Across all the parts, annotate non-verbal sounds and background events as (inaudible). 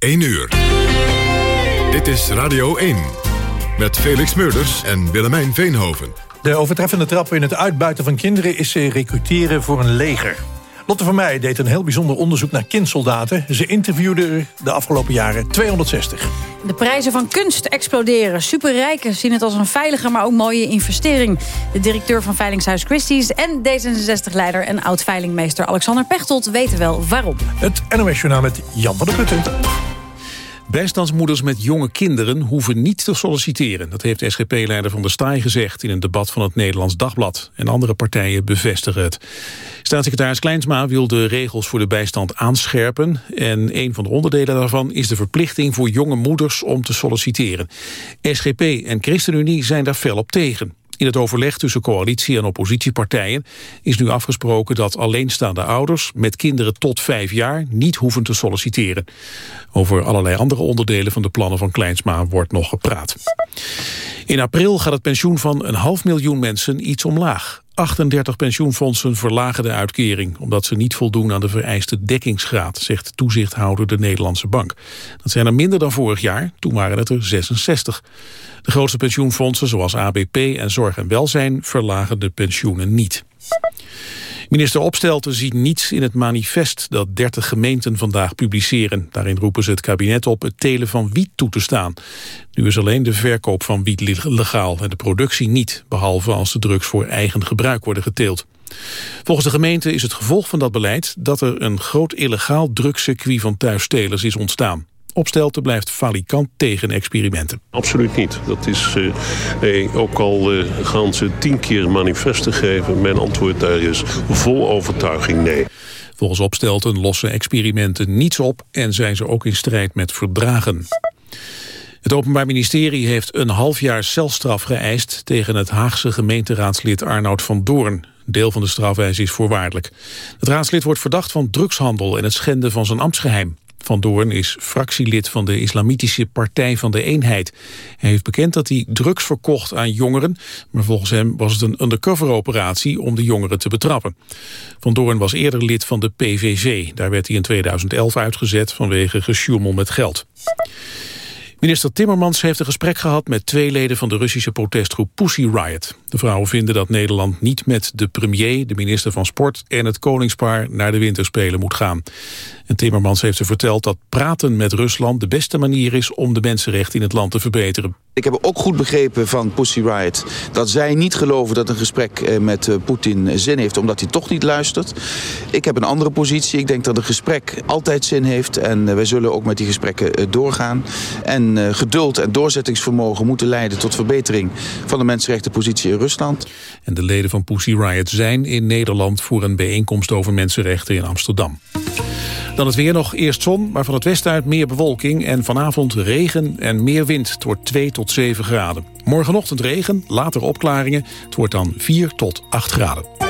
1 uur. Dit is Radio 1. Met Felix Meurders en Willemijn Veenhoven. De overtreffende trap in het uitbuiten van kinderen is ze recruteren voor een leger. Lotte van Meij deed een heel bijzonder onderzoek naar kindsoldaten. Ze interviewde er de afgelopen jaren 260. De prijzen van kunst exploderen. Superrijken zien het als een veilige, maar ook mooie investering. De directeur van Veilingshuis Christie's en D66-leider en oud-veilingmeester Alexander Pechtold weten wel waarom. Het NOS-journaal met Jan van der Putten. Bijstandsmoeders met jonge kinderen hoeven niet te solliciteren. Dat heeft SGP-leider Van der Staaij gezegd in een debat van het Nederlands Dagblad. En andere partijen bevestigen het. Staatssecretaris Kleinsma wil de regels voor de bijstand aanscherpen. En een van de onderdelen daarvan is de verplichting voor jonge moeders om te solliciteren. SGP en ChristenUnie zijn daar fel op tegen. In het overleg tussen coalitie en oppositiepartijen is nu afgesproken dat alleenstaande ouders met kinderen tot vijf jaar niet hoeven te solliciteren. Over allerlei andere onderdelen van de plannen van Kleinsma wordt nog gepraat. In april gaat het pensioen van een half miljoen mensen iets omlaag. 38 pensioenfondsen verlagen de uitkering... omdat ze niet voldoen aan de vereiste dekkingsgraad... zegt toezichthouder de Nederlandse Bank. Dat zijn er minder dan vorig jaar, toen waren het er 66. De grootste pensioenfondsen, zoals ABP en Zorg en Welzijn... verlagen de pensioenen niet. Minister Opstelten ziet niets in het manifest dat 30 gemeenten vandaag publiceren. Daarin roepen ze het kabinet op het telen van wiet toe te staan. Nu is alleen de verkoop van wiet legaal en de productie niet, behalve als de drugs voor eigen gebruik worden geteeld. Volgens de gemeente is het gevolg van dat beleid dat er een groot illegaal drugscircuit van thuisstelers is ontstaan. Opstelten blijft falikant tegen experimenten. Absoluut niet. Dat is eh, eh ook al eh, gaan ze tien keer manifesten geven. Mijn antwoord daar is vol overtuiging nee. Volgens Opstelten lossen experimenten niets op en zijn ze ook in strijd met verdragen. Het Openbaar Ministerie heeft een half jaar celstraf geëist tegen het Haagse gemeenteraadslid Arnoud van Doorn. Deel van de strafeis is voorwaardelijk. Het raadslid wordt verdacht van drugshandel en het schenden van zijn ambtsgeheim. Van Doorn is fractielid van de Islamitische Partij van de Eenheid. Hij heeft bekend dat hij drugs verkocht aan jongeren... maar volgens hem was het een undercover-operatie om de jongeren te betrappen. Van Doorn was eerder lid van de PVV. Daar werd hij in 2011 uitgezet vanwege gesjoemel met geld. Minister Timmermans heeft een gesprek gehad met twee leden van de Russische protestgroep Pussy Riot. De vrouwen vinden dat Nederland niet met de premier, de minister van Sport en het koningspaar naar de winterspelen moet gaan. En Timmermans heeft ze verteld dat praten met Rusland de beste manier is om de mensenrechten in het land te verbeteren. Ik heb ook goed begrepen van Pussy Riot dat zij niet geloven dat een gesprek eh, met eh, Poetin zin heeft omdat hij toch niet luistert. Ik heb een andere positie. Ik denk dat een gesprek altijd zin heeft en eh, wij zullen ook met die gesprekken doorgaan. En geduld en doorzettingsvermogen moeten leiden tot verbetering van de mensenrechtenpositie in Rusland. En de leden van Pussy Riot zijn in Nederland voor een bijeenkomst over mensenrechten in Amsterdam. Dan het weer nog eerst zon, maar van het westen uit meer bewolking... en vanavond regen en meer wind. Het wordt 2 tot 7 graden. Morgenochtend regen, later opklaringen. Het wordt dan 4 tot 8 graden.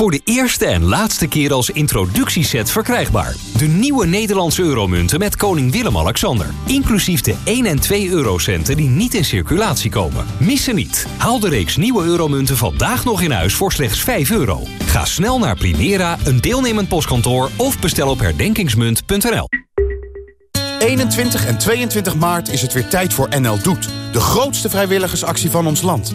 Voor de eerste en laatste keer als introductieset verkrijgbaar. De nieuwe Nederlandse euromunten met koning Willem-Alexander. Inclusief de 1 en 2 eurocenten die niet in circulatie komen. Missen niet. Haal de reeks nieuwe euromunten vandaag nog in huis voor slechts 5 euro. Ga snel naar Primera, een deelnemend postkantoor... of bestel op herdenkingsmunt.nl. 21 en 22 maart is het weer tijd voor NL Doet. De grootste vrijwilligersactie van ons land.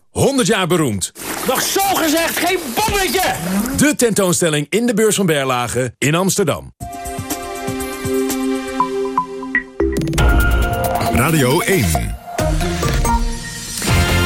100 jaar beroemd. Nog zo gezegd, geen bommetje! De tentoonstelling in de beurs van Berlage in Amsterdam. Radio 1.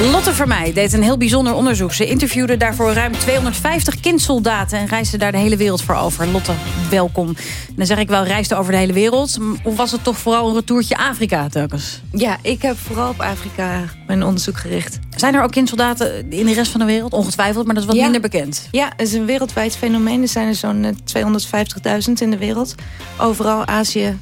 Lotte Vermeij deed een heel bijzonder onderzoek. Ze interviewde daarvoor ruim 250 kindsoldaten... en reisde daar de hele wereld voor over. Lotte, welkom. En dan zeg ik wel, reisde over de hele wereld. Of was het toch vooral een retourtje Afrika telkens? Ja, ik heb vooral op Afrika mijn onderzoek gericht. Zijn er ook kindsoldaten in de rest van de wereld? Ongetwijfeld, maar dat is wat minder bekend. Ja, het is een wereldwijd fenomeen. Er zijn er zo'n 250.000 in de wereld. Overal Azië,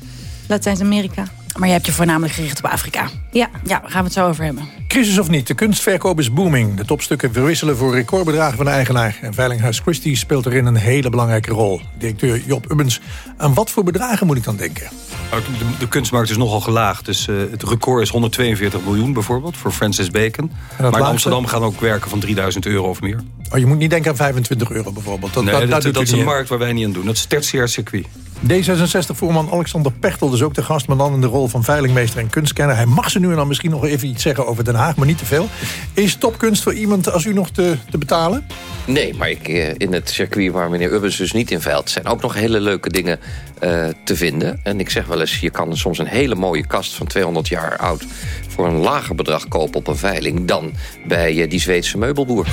Latijns-Amerika. Maar je hebt je voornamelijk gericht op Afrika. Ja. Ja, daar gaan we het zo over hebben. Crisis of niet, de kunstverkoop is booming. De topstukken verwisselen voor recordbedragen van de eigenaar. En Veilinghuis Christie speelt erin een hele belangrijke rol. Directeur Job Ubbens, aan wat voor bedragen moet ik dan denken? De, de kunstmarkt is nogal gelaagd. Dus uh, het record is 142 miljoen bijvoorbeeld voor Francis Bacon. Maar in Amsterdam gaan ook werken van 3000 euro of meer. Oh, je moet niet denken aan 25 euro bijvoorbeeld. Dat, nee, dat, dat, dat, dat is een markt waar wij niet aan doen. Dat is tertiair circuit. D66-voorman Alexander Pechtel dus ook de gast... maar dan in de rol van veilingmeester en kunstkenner. Hij mag ze nu en dan misschien nog even iets zeggen over Den Haag... maar niet te veel. Is topkunst voor iemand als u nog te, te betalen? Nee, maar ik, eh, in het circuit waar meneer Ubbens dus niet in veilt... zijn ook nog hele leuke dingen uh, te vinden. En ik zeg wel eens, je kan soms een hele mooie kast van 200 jaar oud... voor een lager bedrag kopen op een veiling... dan bij uh, die Zweedse meubelboer.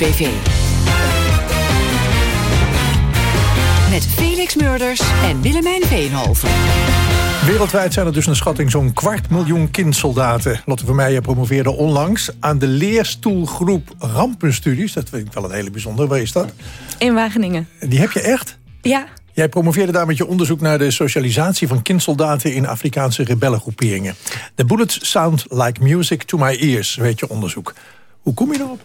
BV. Met Felix Murders en Willemijn Veenhoven. Wereldwijd zijn er dus een schatting zo'n kwart miljoen kindsoldaten. Lotte Vermeijen promoveerde onlangs aan de leerstoelgroep Rampenstudies. Dat vind ik wel een hele bijzondere. Waar is dat? In Wageningen. Die heb je echt? Ja. Jij promoveerde daar met je onderzoek naar de socialisatie van kindsoldaten in Afrikaanse rebellengroeperingen. The bullets sound like music to my ears, weet je onderzoek. Hoe kom je erop?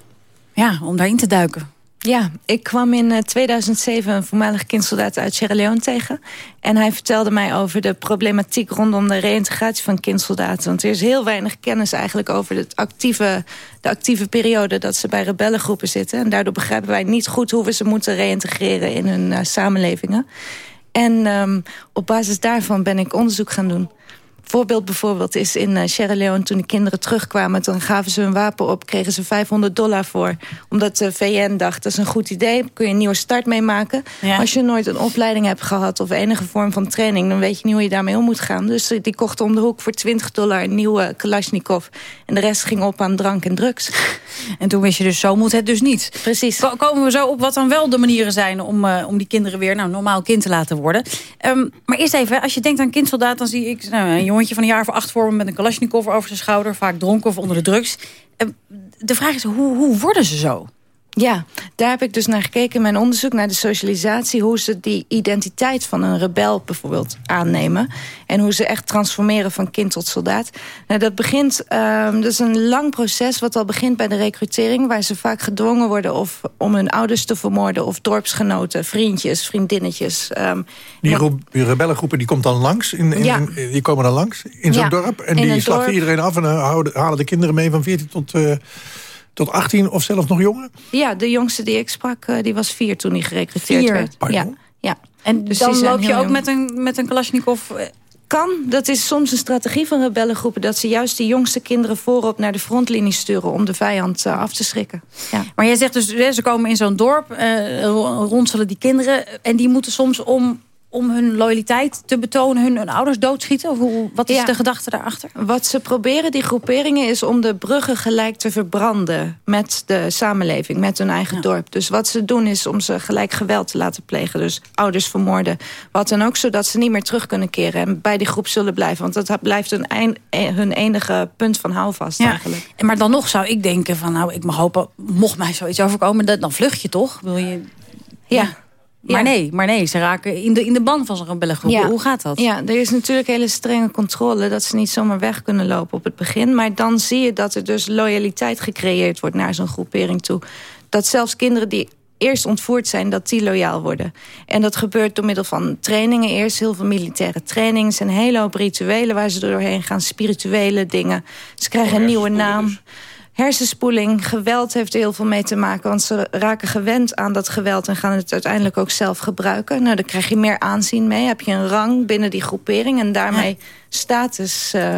Ja, om daarin te duiken. Ja, ik kwam in 2007 een voormalig kindsoldaat uit Sierra Leone tegen. En hij vertelde mij over de problematiek rondom de reïntegratie van kindsoldaten. Want er is heel weinig kennis eigenlijk over het actieve, de actieve periode... dat ze bij rebellengroepen zitten. En daardoor begrijpen wij niet goed hoe we ze moeten reïntegreren in hun uh, samenlevingen. En um, op basis daarvan ben ik onderzoek gaan doen voorbeeld bijvoorbeeld is in uh, Sierra Leone... toen de kinderen terugkwamen, dan gaven ze hun wapen op... kregen ze 500 dollar voor. Omdat de VN dacht, dat is een goed idee. kun je een nieuwe start meemaken. Ja. Als je nooit een opleiding hebt gehad... of enige vorm van training, dan weet je niet hoe je daarmee om moet gaan. Dus die kochten om de hoek voor 20 dollar een nieuwe Kalashnikov. En de rest ging op aan drank en drugs. (laughs) En toen wist je dus, zo moet het dus niet. Precies. Ko komen we zo op wat dan wel de manieren zijn... om, uh, om die kinderen weer nou, normaal kind te laten worden. Um, maar eerst even, als je denkt aan kindsoldaat... dan zie ik nou, een jongetje van een jaar of acht voor me... met een Kalashnikov over zijn schouder, vaak dronken of onder de drugs. De vraag is, hoe, hoe worden ze zo? Ja, daar heb ik dus naar gekeken in mijn onderzoek naar de socialisatie. Hoe ze die identiteit van een rebel bijvoorbeeld aannemen. En hoe ze echt transformeren van kind tot soldaat. Nou, dat begint, um, dat is een lang proces wat al begint bij de recrutering. Waar ze vaak gedwongen worden of om hun ouders te vermoorden. Of dorpsgenoten, vriendjes, vriendinnetjes. Um, die, die rebellengroepen die komt dan langs? In, in, ja. in, die komen dan langs in zo'n Ja, dorp? En die slachten dorp. iedereen af en houden, halen de kinderen mee van 14 tot... Uh, tot 18 of zelfs nog jonger? Ja, de jongste die ik sprak, uh, die was vier toen hij gerecruiteerd Vier? werd. Pardon? Ja, ja. En Dus dan loop je ook jong. met een, met een Kalashnikov... eh, Kan, dat is soms een strategie van rebellengroepen... dat ze juist de jongste kinderen voorop naar de frontlinie sturen... om de vijand uh, af te schrikken. Ja. Maar jij zegt dus, hè, ze komen in zo'n dorp, eh, ro- ronselen die kinderen... en die moeten soms om, om hun loyaliteit te betonen... hun, hun ouders doodschieten? Of hoe, wat is Ja. de gedachte daarachter? Wat ze proberen, die groeperingen, is om de bruggen gelijk te verbranden... met de samenleving, met hun eigen dorp. Dus wat ze doen is om ze gelijk geweld te laten plegen. Dus ouders vermoorden. Wat dan ook, zodat ze niet meer terug kunnen keren... en bij die groep zullen blijven. Want dat blijft hun, eh, hun enige punt van houvast eigenlijk. En Maar dan nog zou ik denken van, nou, ik mag hopen... mocht mij zoiets overkomen, dan vlucht je toch? Wil je... Ja. Maar Ja. nee, maar nee, ze raken in de, in de ban van zo'n rebellengroep. Hoe gaat dat? Ja, er is natuurlijk hele strenge controle... dat ze niet zomaar weg kunnen lopen op het begin. Maar dan zie je dat er dus loyaliteit gecreëerd wordt... naar zo'n groepering toe. Dat zelfs kinderen die eerst ontvoerd zijn, dat die loyaal worden. En dat gebeurt door middel van trainingen. Eerst heel veel militaire trainingen. Er zijn een hele hoop rituelen waar ze doorheen gaan. Spirituele dingen. Ze krijgen een nieuwe naam. Hersenspoeling, geweld heeft er heel veel mee te maken. Want ze raken gewend aan dat geweld en gaan het uiteindelijk ook zelf gebruiken. Nou, dan krijg je meer aanzien mee. Heb je een rang binnen die groepering en daarmee status, uh,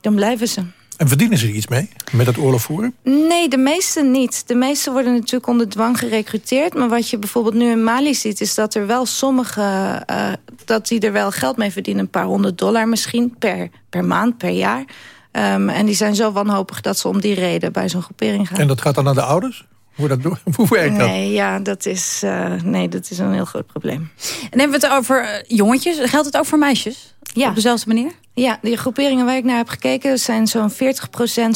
dan blijven ze. En verdienen ze er iets mee, met het oorlog voeren? Nee, de meeste niet. De meeste worden natuurlijk onder dwang gerecruiteerd. Maar wat je bijvoorbeeld nu in Mali ziet... is dat er wel sommige... Uh, dat die er wel geld mee verdienen. Een paar honderd dollar misschien per, per maand, per jaar. Um, en die zijn zo wanhopig dat ze om die reden bij zo'n groepering gaan. En dat gaat dan naar de ouders? Hoe, dat, (laughs) hoe werkt dat? Nee, ja, dat is, uh, nee, dat is een heel groot probleem. En hebben we het over uh, jongetjes? Geldt het ook voor meisjes? Ja. Op dezelfde manier? Ja, die groeperingen waar ik naar heb gekeken... zijn zo'n 40%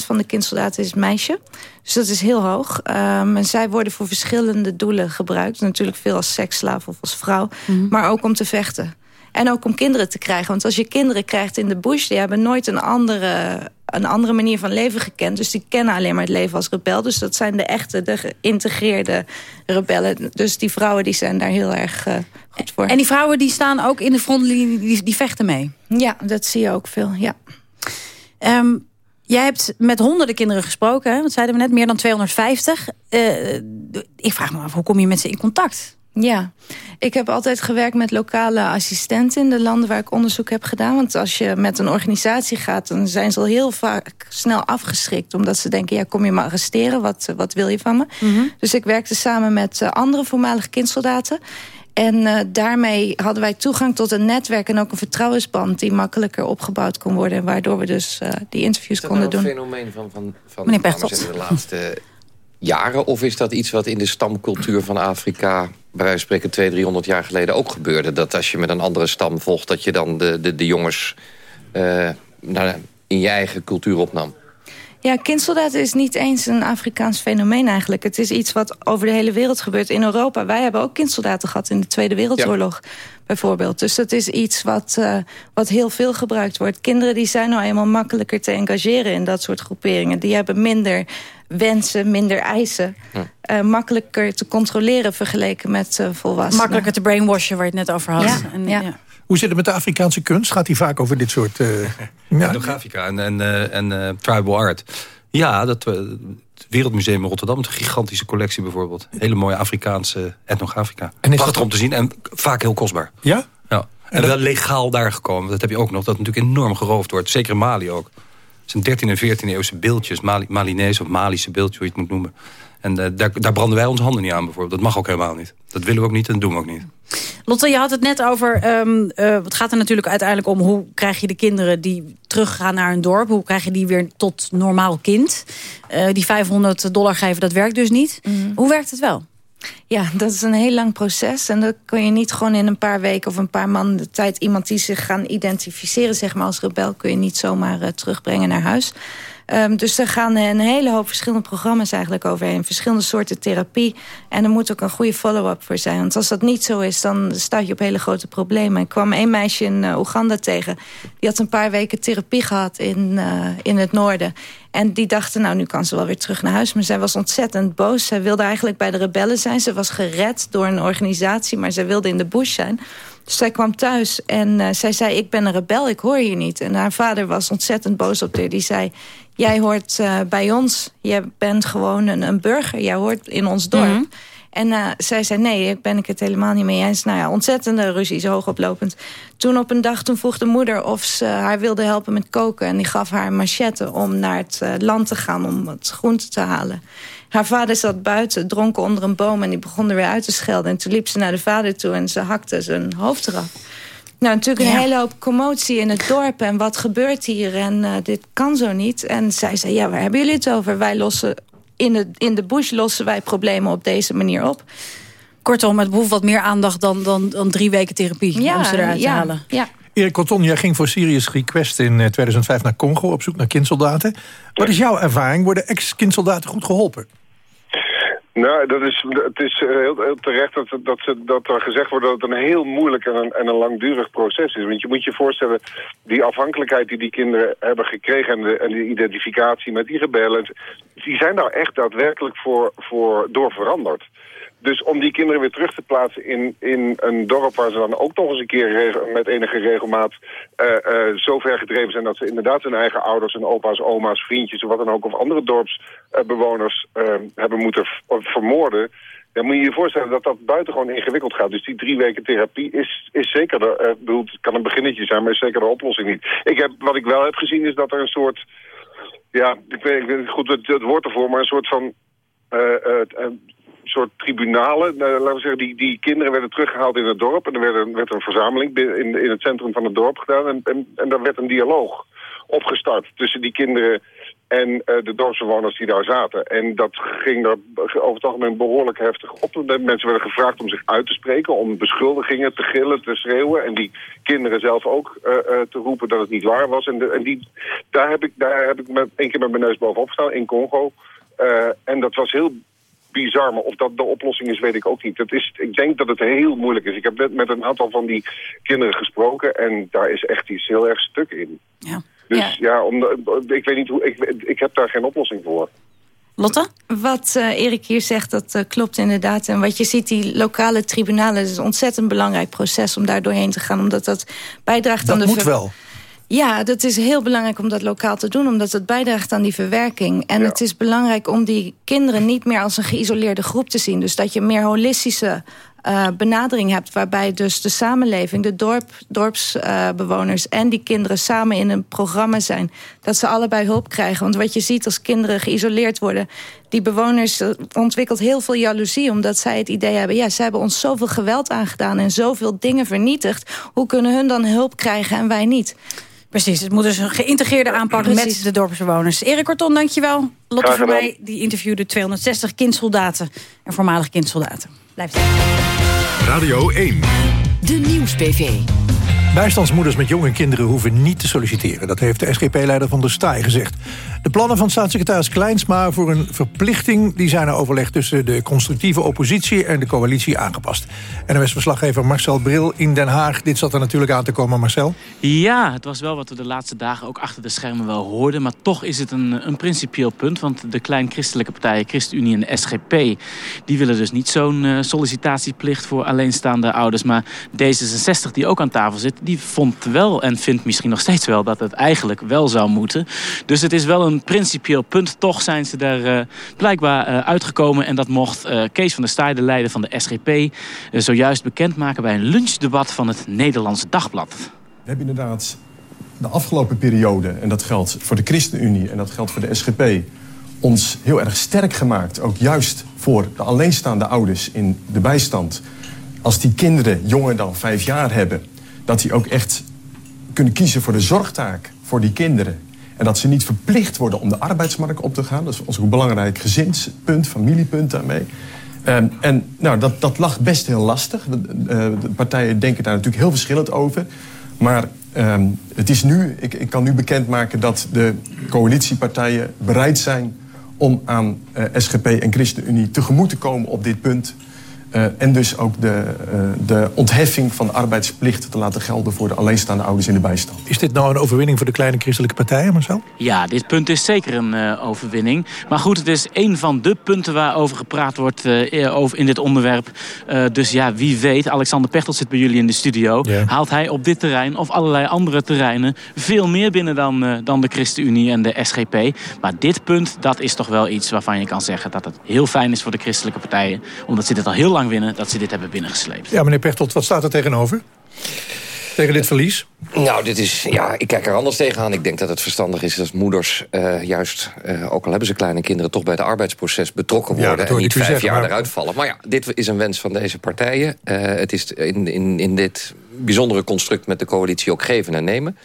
van de kindsoldaten is meisje. Dus dat is heel hoog. Um, en zij worden voor verschillende doelen gebruikt. Natuurlijk veel als seksslaaf of als vrouw. Mm -hmm. Maar ook om te vechten. En ook om kinderen te krijgen. Want als je kinderen krijgt in de bush... die hebben nooit een andere, een andere manier van leven gekend. Dus die kennen alleen maar het leven als rebel. Dus dat zijn de echte, de geïntegreerde rebellen. Dus die vrouwen die zijn daar heel erg uh, goed voor. En die vrouwen die staan ook in de frontlinie, die, die vechten mee? Ja, dat zie je ook veel, ja. Um, Jij hebt met honderden kinderen gesproken, hè? wat zeiden we net, meer dan 250. Uh, ik vraag me af, hoe kom je met ze in contact? Ja, ik heb altijd gewerkt met lokale assistenten in de landen waar ik onderzoek heb gedaan. Want als je met een organisatie gaat, dan zijn ze al heel vaak snel afgeschrikt. Omdat ze denken, ja, kom je me arresteren, wat, wat wil je van me? Mm -hmm. Dus ik werkte samen met uh, andere voormalige kindsoldaten. En uh, daarmee hadden wij toegang tot een netwerk en ook een vertrouwensband... die makkelijker opgebouwd kon worden. Waardoor we dus uh, die interviews konden doen. Is dat nou een fenomeen van, van, van Meneer Pechtold. de laatste jaren? Of is dat iets wat in de stamcultuur van Afrika... bij wijze spreken 200, 300 jaar geleden ook gebeurde? Dat als je met een andere stam volgt... dat je dan de, de, de jongens uh, nou, in je eigen cultuur opnam? Ja, kindsoldaten is niet eens een Afrikaans fenomeen eigenlijk. Het is iets wat over de hele wereld gebeurt. In Europa, wij hebben ook kindsoldaten gehad in de Tweede Wereldoorlog. Ja. Bijvoorbeeld. Dus dat is iets wat, uh, wat heel veel gebruikt wordt. Kinderen die zijn nou eenmaal makkelijker te engageren in dat soort groeperingen. Die hebben minder wensen, minder eisen. Ja. Uh, makkelijker te controleren vergeleken met uh, volwassenen. Makkelijker te brainwashen waar je het net over had. Ja, en, ja. Hoe zit het met de Afrikaanse kunst? Gaat die vaak over dit soort... (laughs) Uh, Etnografica en, en, uh, en uh, tribal art. Ja, dat, het Wereldmuseum in Rotterdam, een gigantische collectie bijvoorbeeld. Hele mooie Afrikaanse etnografica. En Prachtig dat... om te zien en vaak heel kostbaar. Ja? Ja. En, en dat... wel legaal daar gekomen. Dat heb je ook nog, dat natuurlijk enorm geroofd wordt. Zeker in Mali ook. Het zijn 13e en 14e eeuwse beeldjes, Mali, Malinese of Malische beeldjes, hoe je het moet noemen. En uh, daar, daar branden wij onze handen niet aan bijvoorbeeld. Dat mag ook helemaal niet. Dat willen we ook niet en dat doen we ook niet. Lotte, je had het net over... Um, uh, het gaat er natuurlijk uiteindelijk om... hoe krijg je de kinderen die teruggaan naar een dorp... hoe krijg je die weer tot normaal kind? Uh, die 500 dollar geven, dat werkt dus niet. Mm. Hoe werkt het wel? Ja, dat is een heel lang proces. En dat kun je niet gewoon in een paar weken of een paar maanden de tijd... iemand die zich gaan identificeren zeg maar, als rebel... kun je niet zomaar uh, terugbrengen naar huis. Um, dus er gaan een hele hoop verschillende programma's eigenlijk overheen. Verschillende soorten therapie. En er moet ook een goede follow-up voor zijn. Want als dat niet zo is, dan sta je op hele grote problemen. Ik kwam een meisje in uh, Oeganda tegen. Die had een paar weken therapie gehad in, uh, in het noorden. En die dachten, nou, nu kan ze wel weer terug naar huis. Maar zij was ontzettend boos. Zij wilde eigenlijk bij de rebellen zijn. Ze was gered door een organisatie, maar zij wilde in de bush zijn. Dus zij kwam thuis en uh, zij zei, ik ben een rebel, ik hoor je niet. En haar vader was ontzettend boos op haar. Die zei, jij hoort uh, bij ons, je bent gewoon een, een, burger. Jij hoort in ons dorp. Mm -hmm. En uh, zij zei, nee, ik ben ik het helemaal niet mee eens. Nou ja, ontzettende ruzie, zo hoogoplopend. Toen op een dag, toen vroeg de moeder of ze haar wilde helpen met koken. En die gaf haar een machette om naar het land te gaan om het groente te halen. Haar vader zat buiten, dronken onder een boom... en die begon er weer uit te schelden. En toen liep ze naar de vader toe en ze hakte zijn hoofd eraf. Nou, natuurlijk een ja. hele hoop commotie in het dorp. En wat gebeurt hier? En uh, dit kan zo niet. En zij zei, ja, waar hebben jullie het over? Wij lossen in de, in de bush lossen wij problemen op deze manier op. Kortom, het behoeft wat meer aandacht dan, dan, dan drie weken therapie ja, om ze eruit ja, te halen. Ja. Erik Cotton, jij ging voor Serious Request in 2005 naar Congo op zoek naar kindsoldaten. Wat is jouw ervaring? Worden ex-kindsoldaten goed geholpen? Nou, dat is, het is heel, heel terecht dat, dat, dat er gezegd wordt dat het een heel moeilijk en een, en een langdurig proces is. Want je moet je voorstellen, die afhankelijkheid die die kinderen hebben gekregen... en de, en de identificatie met die rebellen, die zijn daar echt daadwerkelijk voor, voor door veranderd. Dus om die kinderen weer terug te plaatsen in, in een dorp waar ze dan ook nog eens een keer met enige regelmaat uh, uh, zo ver gedreven zijn dat ze inderdaad hun eigen ouders en opa's, oma's, vriendjes of wat dan ook of andere dorpsbewoners uh, hebben moeten vermoorden. Dan moet je je voorstellen dat dat buitengewoon ingewikkeld gaat. Dus die drie weken therapie is, is zeker, de, uh, bedoel, het kan een beginnetje zijn, maar is zeker de oplossing niet. Ik heb, wat ik wel heb gezien is dat er een soort, ja, ik weet, ik goed het, het woord ervoor, maar een soort van soort tribunalen. Uh, laten we zeggen, die, die kinderen werden teruggehaald in het dorp. En er werd een, werd een verzameling in, in het centrum van het dorp gedaan. En, en, en daar werd een dialoog opgestart tussen die kinderen en uh, de dorpsbewoners die daar zaten. En dat ging er over het algemeen behoorlijk heftig op. De mensen werden gevraagd om zich uit te spreken, om beschuldigingen te gillen, te schreeuwen. En die kinderen zelf ook uh, te roepen dat het niet waar was. En, de, en die, daar heb ik, daar heb ik met, één keer met mijn neus bovenop gestaan, in Congo. en dat was heel bizar. Maar of dat de oplossing is, weet ik ook niet. Het is, ik denk dat het heel moeilijk is. Ik heb net met een aantal van die kinderen gesproken... en daar is echt iets heel erg stuk in. Ja. Dus ja, ja om, ik weet niet hoe... Ik, ik heb daar geen oplossing voor. Lotte? Wat uh, Erik hier zegt, dat uh, klopt inderdaad. En wat je ziet, die lokale tribunalen... is een ontzettend belangrijk proces om daar doorheen te gaan. Omdat dat bijdraagt dat aan de... Dat moet wel. Ja, dat is heel belangrijk om dat lokaal te doen... omdat het bijdraagt aan die verwerking. En het is belangrijk om die kinderen niet meer als een geïsoleerde groep te zien. Dus dat je meer holistische uh, benadering hebt... waarbij dus de samenleving, de dorp, dorpsbewoners uh, en die kinderen samen in een programma zijn. Dat ze allebei hulp krijgen. Want wat je ziet als kinderen geïsoleerd worden... die bewoners ontwikkelt heel veel jaloezie... omdat zij het idee hebben... ja, ze hebben ons zoveel geweld aangedaan en zoveel dingen vernietigd. Hoe kunnen hun dan hulp krijgen en wij niet? Precies, het moet dus een geïntegreerde aanpak met de dorpsbewoners. Erik Korton, dankjewel. Lotte voor mij, die interviewde 260 kindsoldaten en voormalig kindsoldaten. Blijf Radio 1. De Nieuws-PV. Bijstandsmoeders met jonge kinderen hoeven niet te solliciteren. Dat heeft de SGP-leider van de Staaij gezegd. De plannen van staatssecretaris Kleinsma voor een verplichting... die zijn naar overleg tussen de constructieve oppositie en de coalitie aangepast. NOS-verslaggever Marcel Bril in Den Haag. Dit zat er natuurlijk aan te komen, Marcel. Ja, het was wel wat we de laatste dagen ook achter de schermen wel hoorden. Maar toch is het een, een principieel punt. Want de klein-christelijke partijen, ChristenUnie en SGP... die willen dus niet zo'n uh, sollicitatieplicht voor alleenstaande ouders. Maar D66, die ook aan tafel zit die vond wel en vindt misschien nog steeds wel dat het eigenlijk wel zou moeten. Dus het is wel een principieel punt. Toch zijn ze daar uh, blijkbaar uh, uitgekomen. En dat mocht uh, Kees van der Staaij, de leider van de SGP... zojuist bekendmaken bij een lunchdebat van het Nederlandse Dagblad. We hebben inderdaad de afgelopen periode... en dat geldt voor de ChristenUnie en dat geldt voor de SGP... ons heel erg sterk gemaakt. Ook juist voor de alleenstaande ouders in de bijstand. Als die kinderen jonger dan vijf jaar hebben dat die ook echt kunnen kiezen voor de zorgtaak voor die kinderen. En dat ze niet verplicht worden om de arbeidsmarkt op te gaan. Dat is ons een belangrijk gezinspunt, familiepunt daarmee. Um, en nou, dat, dat lag best heel lastig. De, de, partijen denken daar natuurlijk heel verschillend over. Maar um, het is nu, ik, ik kan nu bekendmaken dat de coalitiepartijen bereid zijn om aan uh, SGP en ChristenUnie tegemoet te komen op dit punt. Uh, en dus ook de, uh, de ontheffing van de arbeidsplicht te laten gelden voor de alleenstaande ouders in de bijstand. Is dit nou een overwinning voor de kleine christelijke partijen, Marcel? Ja, dit punt is zeker een uh, overwinning. Maar goed, het is een van de punten waarover gepraat wordt over in dit onderwerp. dus ja, wie weet, Alexander Pechtel zit bij jullie in de studio. Haalt hij op dit terrein of allerlei andere terreinen veel meer binnen dan, dan de ChristenUnie en de SGP. Maar dit punt, dat is toch wel iets waarvan je kan zeggen dat het heel fijn is voor de christelijke partijen. Omdat ze dit al heel lang winnen dat ze dit hebben binnengesleept. Ja, meneer Pechtold, wat staat er tegenover? Tegen dit verlies? Nou, dit is, ja, ik kijk er anders tegenaan. Ik denk dat het verstandig is dat moeders uh, juist, uh, ook al hebben ze kleine kinderen... toch bij het arbeidsproces betrokken worden ja, en niet vijf zeggen, jaar maar... eruit vallen. Maar ja, dit is een wens van deze partijen. Uh, het is in, in, in dit bijzondere construct met de coalitie ook geven en nemen.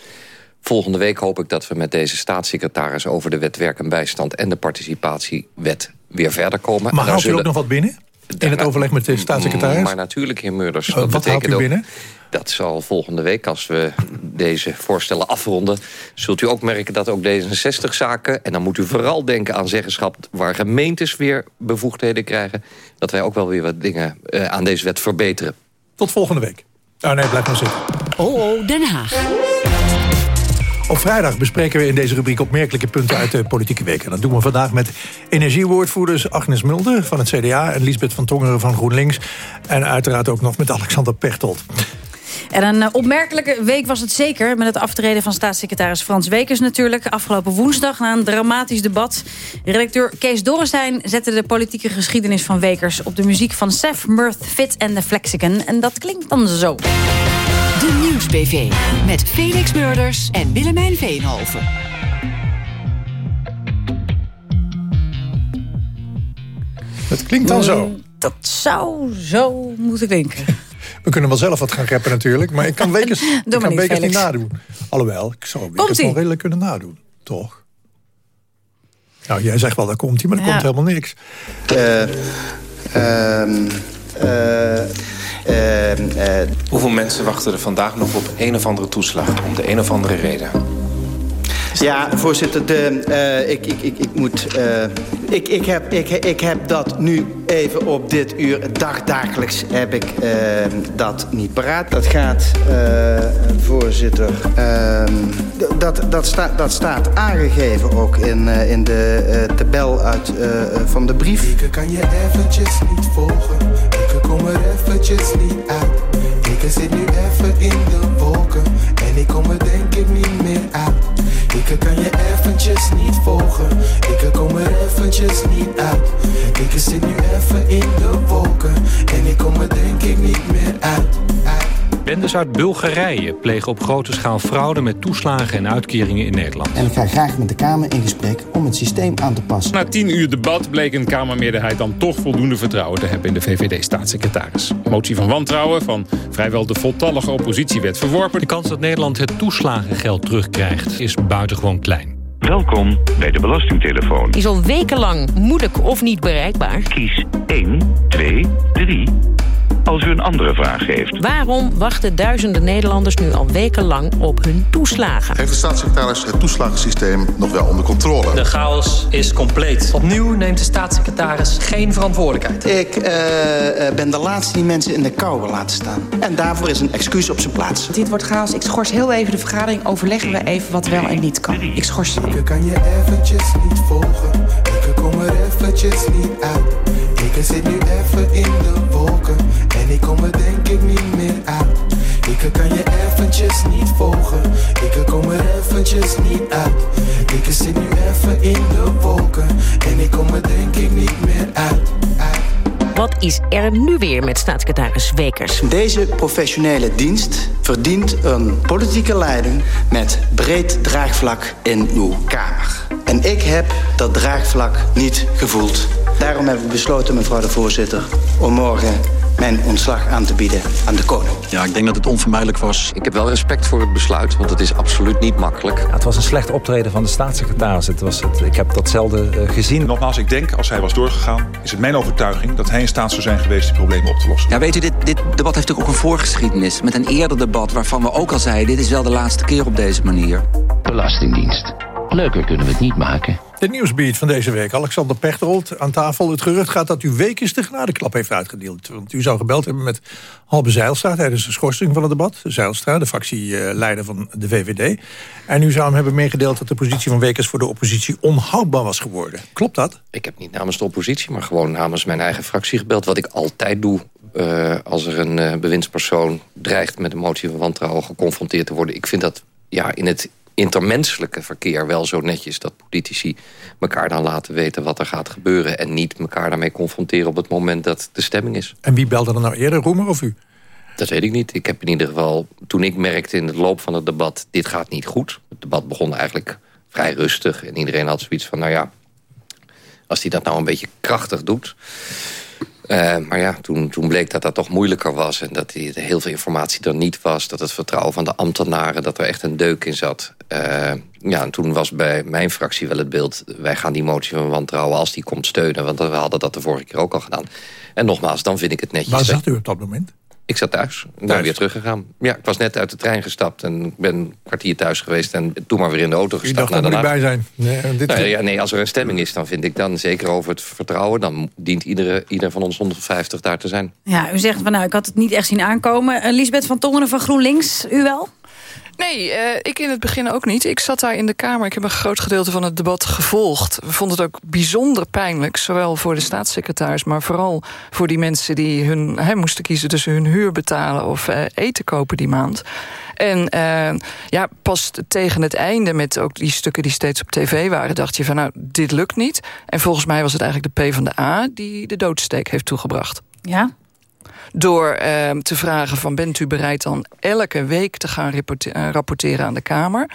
Volgende week hoop ik dat we met deze staatssecretaris... over de wet werk en bijstand en de participatiewet weer verder komen. Maar haalt u ook nog wat binnen? In het overleg met de staatssecretaris? Maar natuurlijk, heer Murders. Dat Wat houdt u binnen? dat zal volgende week, als we deze voorstellen afronden... zult u ook merken dat ook D66-zaken... en dan moet u vooral denken aan zeggenschap... waar gemeentes weer bevoegdheden krijgen... dat wij ook wel weer wat dingen uh, aan deze wet verbeteren. Tot volgende week. Oh nee, blijf maar zitten. Oh, oh Den Haag. Op vrijdag bespreken we in deze rubriek opmerkelijke punten uit de politieke week. En dat doen we vandaag met energiewoordvoerders Agnes Mulder van het CDA... en Lisbeth van Tongeren van GroenLinks. En uiteraard ook nog met Alexander Pechtold. En een eh, opmerkelijke week was het zeker... met het aftreden van staatssecretaris Frans Wekers natuurlijk. Afgelopen woensdag na een dramatisch debat. Redacteur Kees Dorrestein zette de politieke geschiedenis van Wekers... op de muziek van Seth, Mirth, Fit en The Flexicon. En dat klinkt dan zo. De Nieuws-PV met Felix Murders en Willemijn Veenhoven. Het klinkt dan zo. Dat zou zo moeten klinken. We kunnen wel zelf wat gaan rappen natuurlijk. Maar ik kan (laughs) Wekers, ik kan niet, Wekers niet nadoen. Alhoewel, ik zou Wekers Komt-ie. wel redelijk kunnen nadoen. Toch? Nou, jij zegt wel, daar komt hij, maar er Ja. komt helemaal niks. Ehm, eh, ehm, eh, Hoeveel mensen wachten er vandaag nog op een of andere toeslag? Om de een of andere reden. ja, voorzitter, de, eh, ik, ik, ik, ik moet... ik, ik, heb, ik, ik heb dat nu even op dit uur, dagdagelijks heb ik eh, dat niet paraat. Dat gaat, eh, voorzitter, d- dat, dat, staat dat staat aangegeven ook in, eh, in de eh, tabel uit, van de brief. Ik kan je eventjes niet volgen. Ik kom er eventjes niet uit. Ik zit nu even in de wolken. En ik kom er denk ik niet meer uit. Ik kan je eventjes niet volgen. Ik kom er eventjes niet uit. Ik zit nu even in de wolken. En ik kom er denk ik niet meer uit. Bendes uit Bulgarije plegen op grote schaal fraude met toeslagen en uitkeringen in Nederland. En ik ga graag met de Kamer in gesprek om het systeem aan te passen. Na tien uur debat bleek een Kamermeerderheid dan toch voldoende vertrouwen te hebben in de VVD-staatssecretaris. Motie van wantrouwen van vrijwel de voltallige oppositie werd verworpen. De kans dat Nederland het toeslagengeld terugkrijgt is buitengewoon klein. Welkom bij de Belastingtelefoon. Is al wekenlang moeilijk of niet bereikbaar. Kies 1, 2, 3 als u een andere vraag heeft. Waarom wachten duizenden Nederlanders nu al wekenlang op hun toeslagen? Heeft de staatssecretaris het toeslagensysteem nog wel onder controle? De chaos is compleet. Opnieuw neemt de staatssecretaris geen verantwoordelijkheid. Ik eh, eh, ben de laatste die mensen in de kou wil laten staan. En daarvoor is een excuus op zijn plaats. Dit wordt chaos. Ik schors heel even de vergadering. Overleggen we even wat wel en niet kan. Ik schors. Ik kan je eventjes niet volgen. Ik kom er eventjes niet uit. Ik zit nu even in de wolken. En ik kom er denk ik niet meer uit. Ik kan je eventjes niet volgen. Ik kom er eventjes niet uit. Ik zit nu even in de wolken. En ik kom er denk ik niet meer uit. Wat is er nu weer met staatssecretaris Wekers? Deze professionele dienst verdient een politieke leiding met breed draagvlak in uw Kamer. En ik heb dat draagvlak niet gevoeld. Daarom hebben we besloten, mevrouw de voorzitter, om morgen mijn ontslag aan te bieden aan de koning. Ja, ik denk dat het onvermijdelijk was. Ik heb wel respect voor het besluit, want het is absoluut niet makkelijk. het was een slecht optreden van de staatssecretaris. Het was het, ik heb dat zelden eh, gezien. Nogmaals, ik denk als hij was doorgegaan, is het mijn overtuiging dat hij in staat zou zijn geweest die problemen op te lossen. Ja, weet u, dit, dit debat heeft natuurlijk ook een voorgeschiedenis. Met een eerder debat waarvan we ook al zeiden... dit is wel de laatste keer op deze manier. Belastingdienst. Leuker kunnen we het niet maken. De nieuwsbeat van deze week. Alexander Pechtold aan tafel. Het gerucht gaat dat u Wekers de genadeklap heeft uitgedeeld. Want u zou gebeld hebben met Halbe Zijlstra... tijdens de schorsing van het debat. Zijlstra, de fractieleider van de VVD. En u zou hem hebben meegedeeld dat de positie van Wekers... voor de oppositie onhoudbaar was geworden. Klopt dat? Ik heb niet namens de oppositie, maar gewoon namens mijn eigen fractie gebeld. Wat ik altijd doe eh, als er een eh, bewindspersoon dreigt... met een motie van wantrouwen geconfronteerd te worden. Ik vind dat ja, in het intermenselijke verkeer wel zo netjes... dat politici elkaar dan laten weten wat er gaat gebeuren... en niet elkaar daarmee confronteren op het moment dat de stemming is. En wie belde er nou eerder, Roemer of u? Dat weet ik niet. Ik heb in ieder geval, toen ik merkte in het loop van het debat... dit gaat niet goed. Het debat begon eigenlijk vrij rustig. En iedereen had zoiets van, nou ja... als hij dat nou een beetje krachtig doet... Uh, maar ja, toen, toen bleek dat dat toch moeilijker was... en dat die, heel veel informatie er niet was. Dat het vertrouwen van de ambtenaren, dat er echt een deuk in zat. Uh, ja, en toen was bij mijn fractie wel het beeld... wij gaan die motie van wantrouwen als die komt steunen. Want we hadden dat de vorige keer ook al gedaan. En nogmaals, dan vind ik het netjes... Waar zat u op dat moment? Ik zat thuis. En ben weer teruggegaan. Ja, ik was net uit de trein gestapt en ik ben een kwartier thuis geweest... en toen maar weer in de auto gestapt. U dacht, daar moet ik bij zijn. Nee, dit... nou, ja, nee, als er een stemming is, dan vind ik dan, zeker over het vertrouwen... dan dient iedere, ieder van ons 150 daar te zijn. Ja, u zegt van nou, ik had het niet echt zien aankomen. Uh, Lisbeth van Tongeren van GroenLinks, u wel? Nee, uh, ik in het begin ook niet. Ik zat daar in de Kamer. Ik heb een groot gedeelte van het debat gevolgd. We vonden het ook bijzonder pijnlijk. Zowel voor de staatssecretaris, maar vooral voor die mensen... die hun, he, moesten kiezen tussen hun huur betalen of uh, eten kopen die maand. En uh, ja, pas tegen het einde met ook die stukken die steeds op tv waren... dacht je van nou, dit lukt niet. En volgens mij was het eigenlijk de PvdA die de doodsteek heeft toegebracht. Ja? Door uh, te vragen van bent u bereid dan elke week te gaan rapporteren aan de Kamer...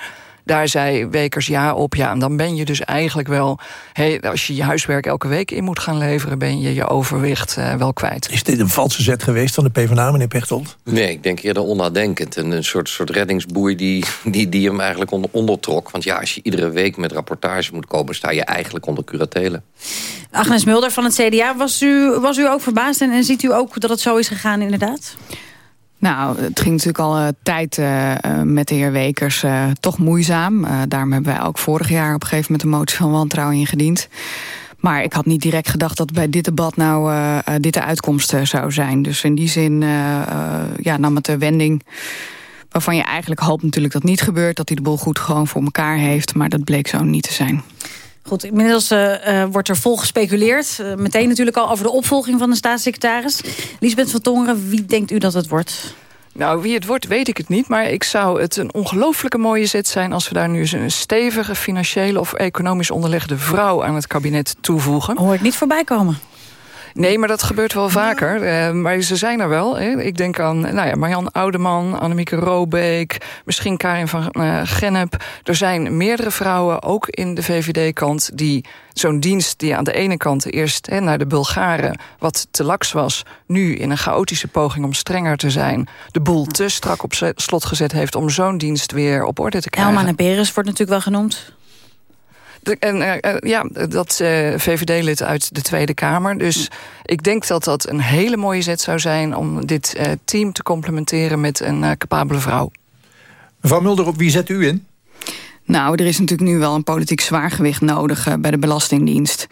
Daar zei Wekers ja op. Ja, en dan ben je dus eigenlijk wel... Hey, als je je huiswerk elke week in moet gaan leveren... ben je je overwicht uh, wel kwijt. Is dit een valse zet geweest van de PvdA, meneer Pechtold? Nee, ik denk eerder onnadenkend. Een, een soort, soort reddingsboei die, die, die hem eigenlijk onder, ondertrok. Want ja, als je iedere week met rapportage moet komen... sta je eigenlijk onder curatelen. Agnes Mulder van het CDA, was u, was u ook verbaasd... En, en ziet u ook dat het zo is gegaan inderdaad? Nou, het ging natuurlijk al uh, tijd uh, met de heer Wekers toch moeizaam. daarom hebben wij ook vorig jaar op een gegeven moment een motie van wantrouwen ingediend. Maar ik had niet direct gedacht dat bij dit debat nou dit de uitkomst zou zijn. Dus in die zin ja, nam het de wending waarvan je eigenlijk hoopt natuurlijk dat niet gebeurt. Dat hij de boel goed gewoon voor elkaar heeft. Maar dat bleek zo niet te zijn. Goed, inmiddels uh, wordt er vol gespeculeerd. Uh, meteen natuurlijk al over de opvolging van de staatssecretaris. Lisbeth van Tongeren, wie denkt u dat het wordt? Nou, wie het wordt, weet ik het niet. Maar ik zou het een ongelooflijke mooie zet zijn... als we daar nu eens een stevige financiële of economisch onderlegde vrouw... aan het kabinet toevoegen. Hoor ik niet voorbij komen. Nee, maar dat gebeurt wel vaker. Uh, maar ze zijn er wel. Hè. Ik denk aan nou ja, Marjan Oudeman, Annemieke Robeek... misschien Karin van uh, Gennep. Er zijn meerdere vrouwen, ook in de VVD-kant... die zo'n dienst die aan de ene kant eerst hè, naar de Bulgaren... wat te laks was, nu in een chaotische poging om strenger te zijn... de boel te strak op slot gezet heeft om zo'n dienst weer op orde te krijgen. Elma en Peres wordt natuurlijk wel genoemd. En uh, ja, dat uh, VVD-lid uit de Tweede Kamer. Dus ik denk dat dat een hele mooie zet zou zijn... om dit uh, team te complementeren met een capabele vrouw. Mevrouw Mulder, op wie zet u in? Nou, er is natuurlijk nu wel een politiek zwaargewicht nodig bij de Belastingdienst.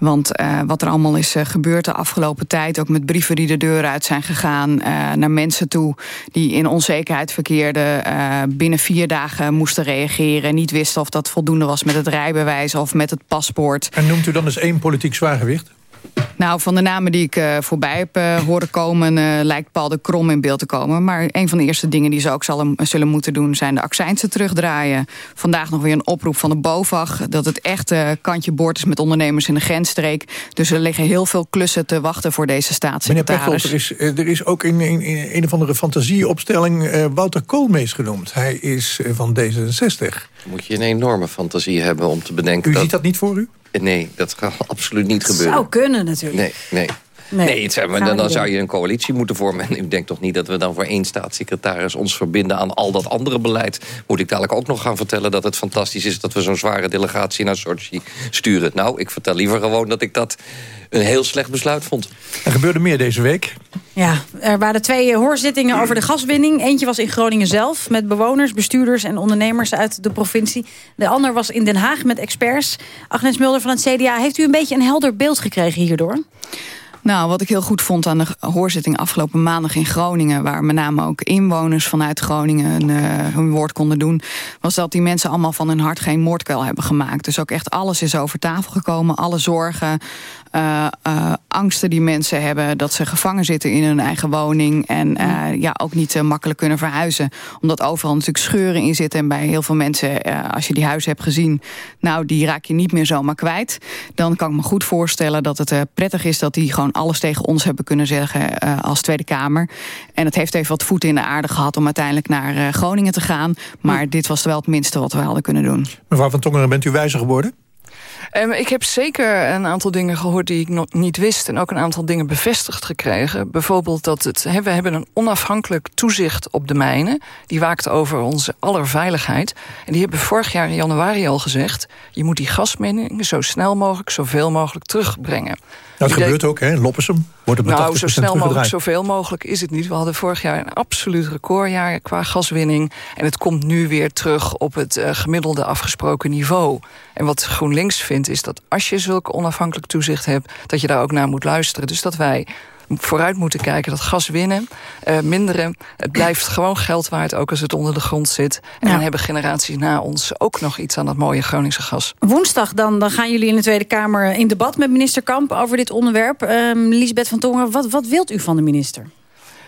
Want uh, wat er allemaal is uh, gebeurd de afgelopen tijd... ook met brieven die de deur uit zijn gegaan... Uh, naar mensen toe die in onzekerheid verkeerden... binnen vier dagen moesten reageren... niet wisten of dat voldoende was met het rijbewijs of met het paspoort. En noemt u dan eens één politiek zwaargewicht? Nou, van de namen die ik uh, voorbij heb uh, horen komen... Uh, lijkt Paul de Krom in beeld te komen. Maar een van de eerste dingen die ze ook zullen, zullen moeten doen... zijn de accijnsen terugdraaien. Vandaag nog weer een oproep van de BOVAG... dat het echt kantje boord is met ondernemers in de grensstreek. Dus er liggen heel veel klussen te wachten voor deze staatssecretaris. Meneer Pechtold, er is, er is ook in, in, in een of andere fantasieopstelling... Wouter Koolmees genoemd. Hij is van D66. Moet je een enorme fantasie hebben om te bedenken... U dat... ziet dat niet voor u? Nee, dat kan (laughs) absoluut niet gebeuren. Zou kunnen natuurlijk. Nee, nee. Nee, nee het zijn, dan, dan zou je een coalitie moeten vormen. En ik denk toch niet dat we dan voor één staatssecretaris ons verbinden aan al dat andere beleid. Moet ik dadelijk ook nog gaan vertellen dat het fantastisch is dat we zo'n zware delegatie naar Sochi sturen. Nou, ik vertel liever gewoon dat ik dat een heel slecht besluit vond. Er gebeurde meer deze week. Ja, er waren twee hoorzittingen over de gaswinning. Eentje was in Groningen zelf met bewoners, bestuurders en ondernemers uit de provincie. De ander was in Den Haag met experts. Agnes Mulder van het CDA, heeft u een beetje een helder beeld gekregen hierdoor? Nou, wat ik heel goed vond aan de hoorzitting afgelopen maandag in Groningen... waar met name ook inwoners vanuit Groningen uh, hun woord konden doen... was dat die mensen allemaal van hun hart geen moordkuil hebben gemaakt. Dus ook echt alles is over tafel gekomen. Alle zorgen, uh, uh, angsten die mensen hebben... dat ze gevangen zitten in hun eigen woning... en ja, ook niet makkelijk kunnen verhuizen. Omdat overal natuurlijk scheuren in zitten. En bij heel veel mensen, als je die huizen hebt gezien... nou, die raak je niet meer zomaar kwijt. Dan kan ik me goed voorstellen dat het prettig is... dat die gewoon alles tegen ons hebben kunnen zeggen als Tweede Kamer. En het heeft even wat voeten in de aarde gehad om uiteindelijk naar Groningen te gaan. Maar dit was wel het minste wat we hadden kunnen doen. Mevrouw van Tongeren, bent u wijzer geworden? Um, ik heb zeker een aantal dingen gehoord die ik nog niet wist... en ook een aantal dingen bevestigd gekregen. Bijvoorbeeld dat het, he, we hebben een onafhankelijk toezicht op de mijnen. Die waakt over onze aller veiligheid. En die hebben vorig jaar in januari al gezegd... je moet die gasmeningen zo snel mogelijk, zoveel mogelijk terugbrengen. Dat gebeurt ook, hè? Loppersum wordt het met Nou, zo snel mogelijk, zoveel mogelijk is het niet. We hadden vorig jaar een absoluut recordjaar qua gaswinning. En het komt nu weer terug op het uh, gemiddelde afgesproken niveau. En wat GroenLinks is dat als je zulke onafhankelijk toezicht hebt... dat je daar ook naar moet luisteren. Dus dat wij vooruit moeten kijken. Dat gas winnen, uh, minderen. Het blijft gewoon geld waard, ook als het onder de grond zit. En Ja. dan hebben generaties na ons ook nog iets aan dat mooie Groningse gas. Woensdag dan, dan gaan jullie in de Tweede Kamer in debat met minister Kamp over dit onderwerp. Ehm Lisbeth van Tongen, wat, wat wilt u van de minister?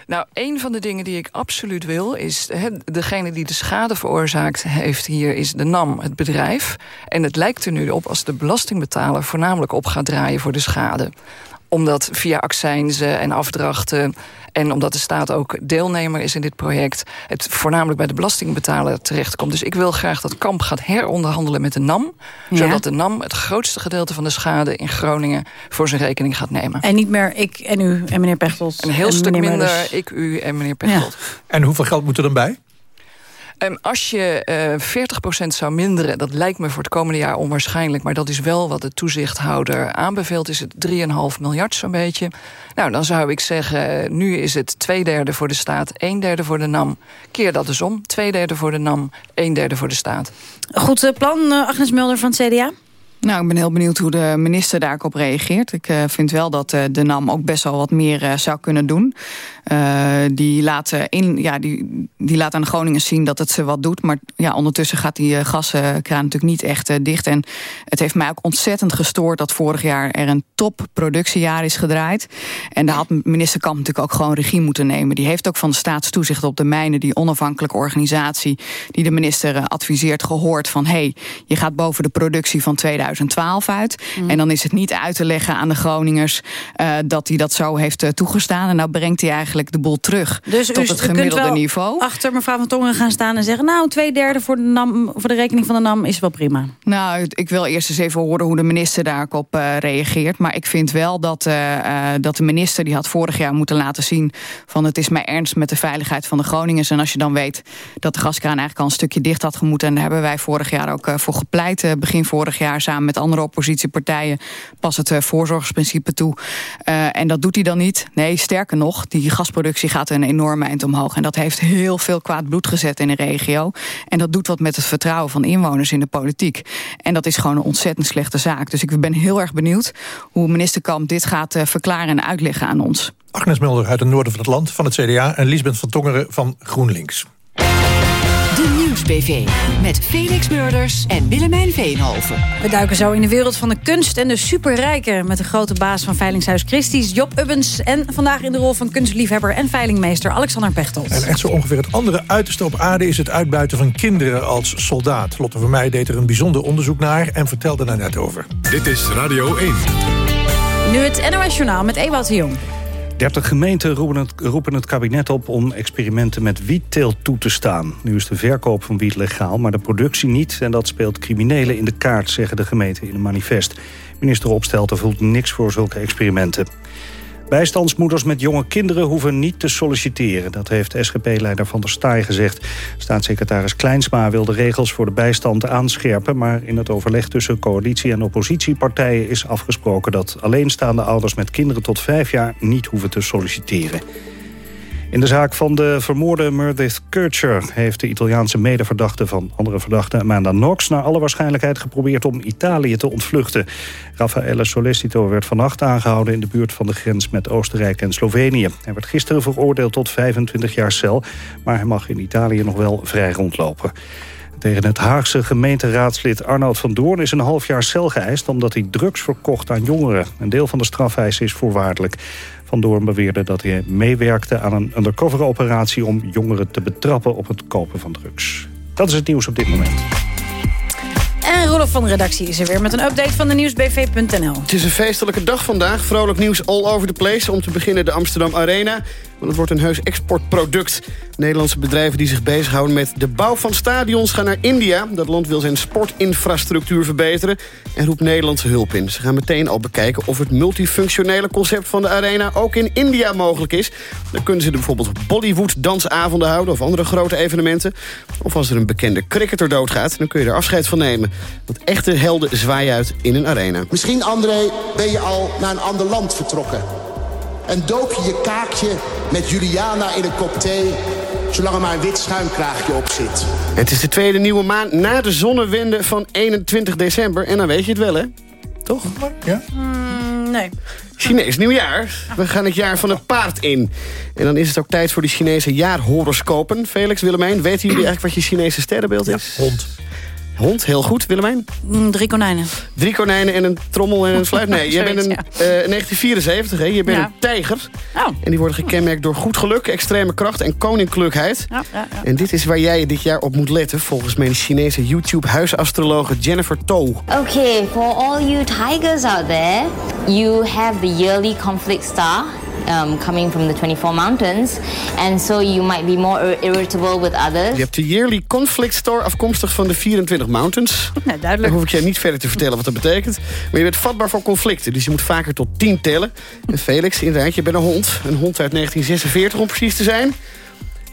Nou, een van de dingen die ik absoluut wil is... Degene die de schade veroorzaakt heeft hier is de NAM, het bedrijf. En het lijkt er nu op als de belastingbetaler voornamelijk op gaat draaien voor de schade omdat via accijnzen en afdrachten... en omdat de staat ook deelnemer is in dit project... het voornamelijk bij de belastingbetaler terechtkomt. Dus ik wil graag dat Kamp gaat heronderhandelen met de NAM... Ja. zodat de NAM het grootste gedeelte van de schade in Groningen... voor zijn rekening gaat nemen. En niet meer ik en u en meneer Pechtold. Een heel stuk minder ik, u en meneer Pechtold. En hoeveel geld moet er dan bij? Als je uh, 40% zou minderen, dat lijkt me voor het komende jaar onwaarschijnlijk... maar dat is wel wat de toezichthouder aanbeveelt, is het 3,5 miljard zo'n beetje. Nou, dan zou ik zeggen, uh, nu is het twee derde voor de staat, een derde voor de NAM. Keer dat dus om, twee derde voor de NAM, een derde voor de staat. Goed uh, plan, Agnes Mulder van het CDA? Nou, ik ben heel benieuwd hoe de minister daarop reageert. Ik uh, vind wel dat uh, de NAM ook best wel wat meer uh, zou kunnen doen. die, laat in, ja, die, die laat aan de zien dat het ze wat doet. Maar ja, ondertussen gaat die gaskraan natuurlijk niet echt dicht. En het heeft mij ook ontzettend gestoord dat vorig jaar er een topproductiejaar is gedraaid. En daar had minister Kamp natuurlijk ook gewoon regie moeten nemen. Die heeft ook van de staatstoezicht op de mijnen, die onafhankelijke organisatie... die de minister adviseert, gehoord van... hé, hey, je gaat boven de productie van 2000 2012 uit. Mm. En dan is het niet uit te leggen aan de Groningers uh, dat hij dat zo heeft uh, toegestaan. En nou brengt hij eigenlijk de boel terug dus tot u, het gemiddelde niveau. achter mevrouw Van Tongen gaan staan en zeggen... nou, twee derde voor de, NAM, voor de rekening van de NAM is wel prima. Nou, ik wil eerst eens even horen hoe de minister daarop uh, reageert. Maar ik vind wel dat, dat de minister, die had vorig jaar moeten laten zien... van het is mij ernst met de veiligheid van de Groningers. En als je dan weet dat de gaskraan eigenlijk al een stukje dicht had gemoeten... en daar hebben wij vorig jaar ook voor gepleit, begin vorig jaar... samen met andere oppositiepartijen pas het uh, voorzorgsprincipe toe. Uh, en dat doet hij dan niet. Nee, sterker nog, die gasproductie gaat een enorme eind omhoog. En dat heeft heel veel kwaad bloed gezet in de regio. En dat doet wat met het vertrouwen van inwoners in de politiek. En dat is gewoon een ontzettend slechte zaak. Dus ik ben heel erg benieuwd hoe minister Kamp dit gaat uh, verklaren en uitleggen aan ons. Agnes Mulder uit het noorden van het land van het CDA... en Lisbeth van Tongeren van GroenLinks. Nieuwsbv met Felix Murders en Willemijn Veenhoven. We duiken zo in de wereld van de kunst en de superrijken... met de grote baas van Veilingshuis Christie's, Job Ubbens... en vandaag in de rol van kunstliefhebber en veilingmeester Alexander Pechtold. En echt zo ongeveer het andere uiterste op aarde... is het uitbuiten van kinderen als soldaat. Lotte van mij deed er een bijzonder onderzoek naar... en vertelde daar net over. Dit is Radio 1. Nu het NOS Journaal met Ewout de Jong. 30 gemeenten roepen het, kabinet op om experimenten met wietteelt toe te staan. Nu is de verkoop van wiet legaal, maar de productie niet. En dat speelt criminelen in de kaart, zeggen de gemeenten in een manifest. Minister Opstelten voelt niks voor zulke experimenten. Bijstandsmoeders met jonge kinderen hoeven niet te solliciteren. Dat heeft SGP-leider Van der Staaij gezegd. Staatssecretaris Kleinsma wil de regels voor de bijstand aanscherpen... maar in het overleg tussen coalitie- en oppositiepartijen is afgesproken... dat alleenstaande ouders met kinderen tot vijf jaar niet hoeven te solliciteren. In de zaak van de vermoorde Meredith Kircher... heeft de Italiaanse medeverdachte van andere verdachten... Amanda Knox naar alle waarschijnlijkheid geprobeerd om Italië te ontvluchten. Raffaele Sollecito werd vannacht aangehouden... in de buurt van de grens met Oostenrijk en Slovenië. Hij werd gisteren veroordeeld tot 25 jaar cel... maar hij mag in Italië nog wel vrij rondlopen. Tegen het Haagse gemeenteraadslid Arnoud van Doorn is een half jaar cel geëist... omdat hij drugs verkocht aan jongeren. Een deel van de strafeis is voorwaardelijk. Van Doorn beweerde dat hij meewerkte aan een undercover-operatie... om jongeren te betrappen op het kopen van drugs. Dat is het nieuws op dit moment. En Rolf van de redactie is er weer met een update van de nieuwsbv.nl. Het is een feestelijke dag vandaag. Vrolijk nieuws all over the place. Om te beginnen de Amsterdam Arena. Want het wordt een heus exportproduct. Nederlandse bedrijven die zich bezighouden met de bouw van stadions... gaan naar India. Dat land wil zijn sportinfrastructuur verbeteren... en roept Nederlandse hulp in. Ze gaan meteen al bekijken of het multifunctionele concept van de arena... ook in India mogelijk is. Dan kunnen ze bijvoorbeeld Bollywood-dansavonden houden... of andere grote evenementen. Of als er een bekende cricketer doodgaat... dan kun je er afscheid van nemen. Want echte helden zwaaien uit in een arena. Misschien, André, ben je al naar een ander land vertrokken. En doop je je kaakje met Juliana in een kop thee... zolang er maar een wit schuimkraagje op zit. Het is de tweede nieuwe maan na de zonnewende van 21 december. En dan weet je het wel, hè? Toch? Ja. Mm, Nee. Chinees nieuwjaar. We gaan het jaar van het paard in. En dan is het ook tijd voor de Chinese jaarhoroscopen. Felix, Willemijn, weten jullie eigenlijk wat je Chinese sterrenbeeld is? hond. Hond, heel goed. Willemijn? Mm, drie konijnen. Drie konijnen en een trommel en een fluit. Nee, (laughs) jij bent een Zoiets, eh, 1974, hè? Je bent Ja. een tijger. Oh. En die worden gekenmerkt door goed geluk, extreme kracht en koninklijkheid. Ja, ja, ja. En dit is waar jij je dit jaar op moet letten... volgens mijn Chinese YouTube-huisastrologe Jennifer To. Okay, for all you tigers out there, you have the yearly conflict star um, coming from the 24 mountains, and so you might be more ir- irritable with others. Je hebt de Yearly Conflict Star afkomstig van de 24 Mountains. (laughs) Nee, duidelijk. Dan hoef ik je niet verder te vertellen wat dat betekent. Maar je bent vatbaar voor conflicten, dus je moet vaker tot 10 tellen. En Felix, inderdaad, je bent een hond. Een hond uit 1946 om precies te zijn.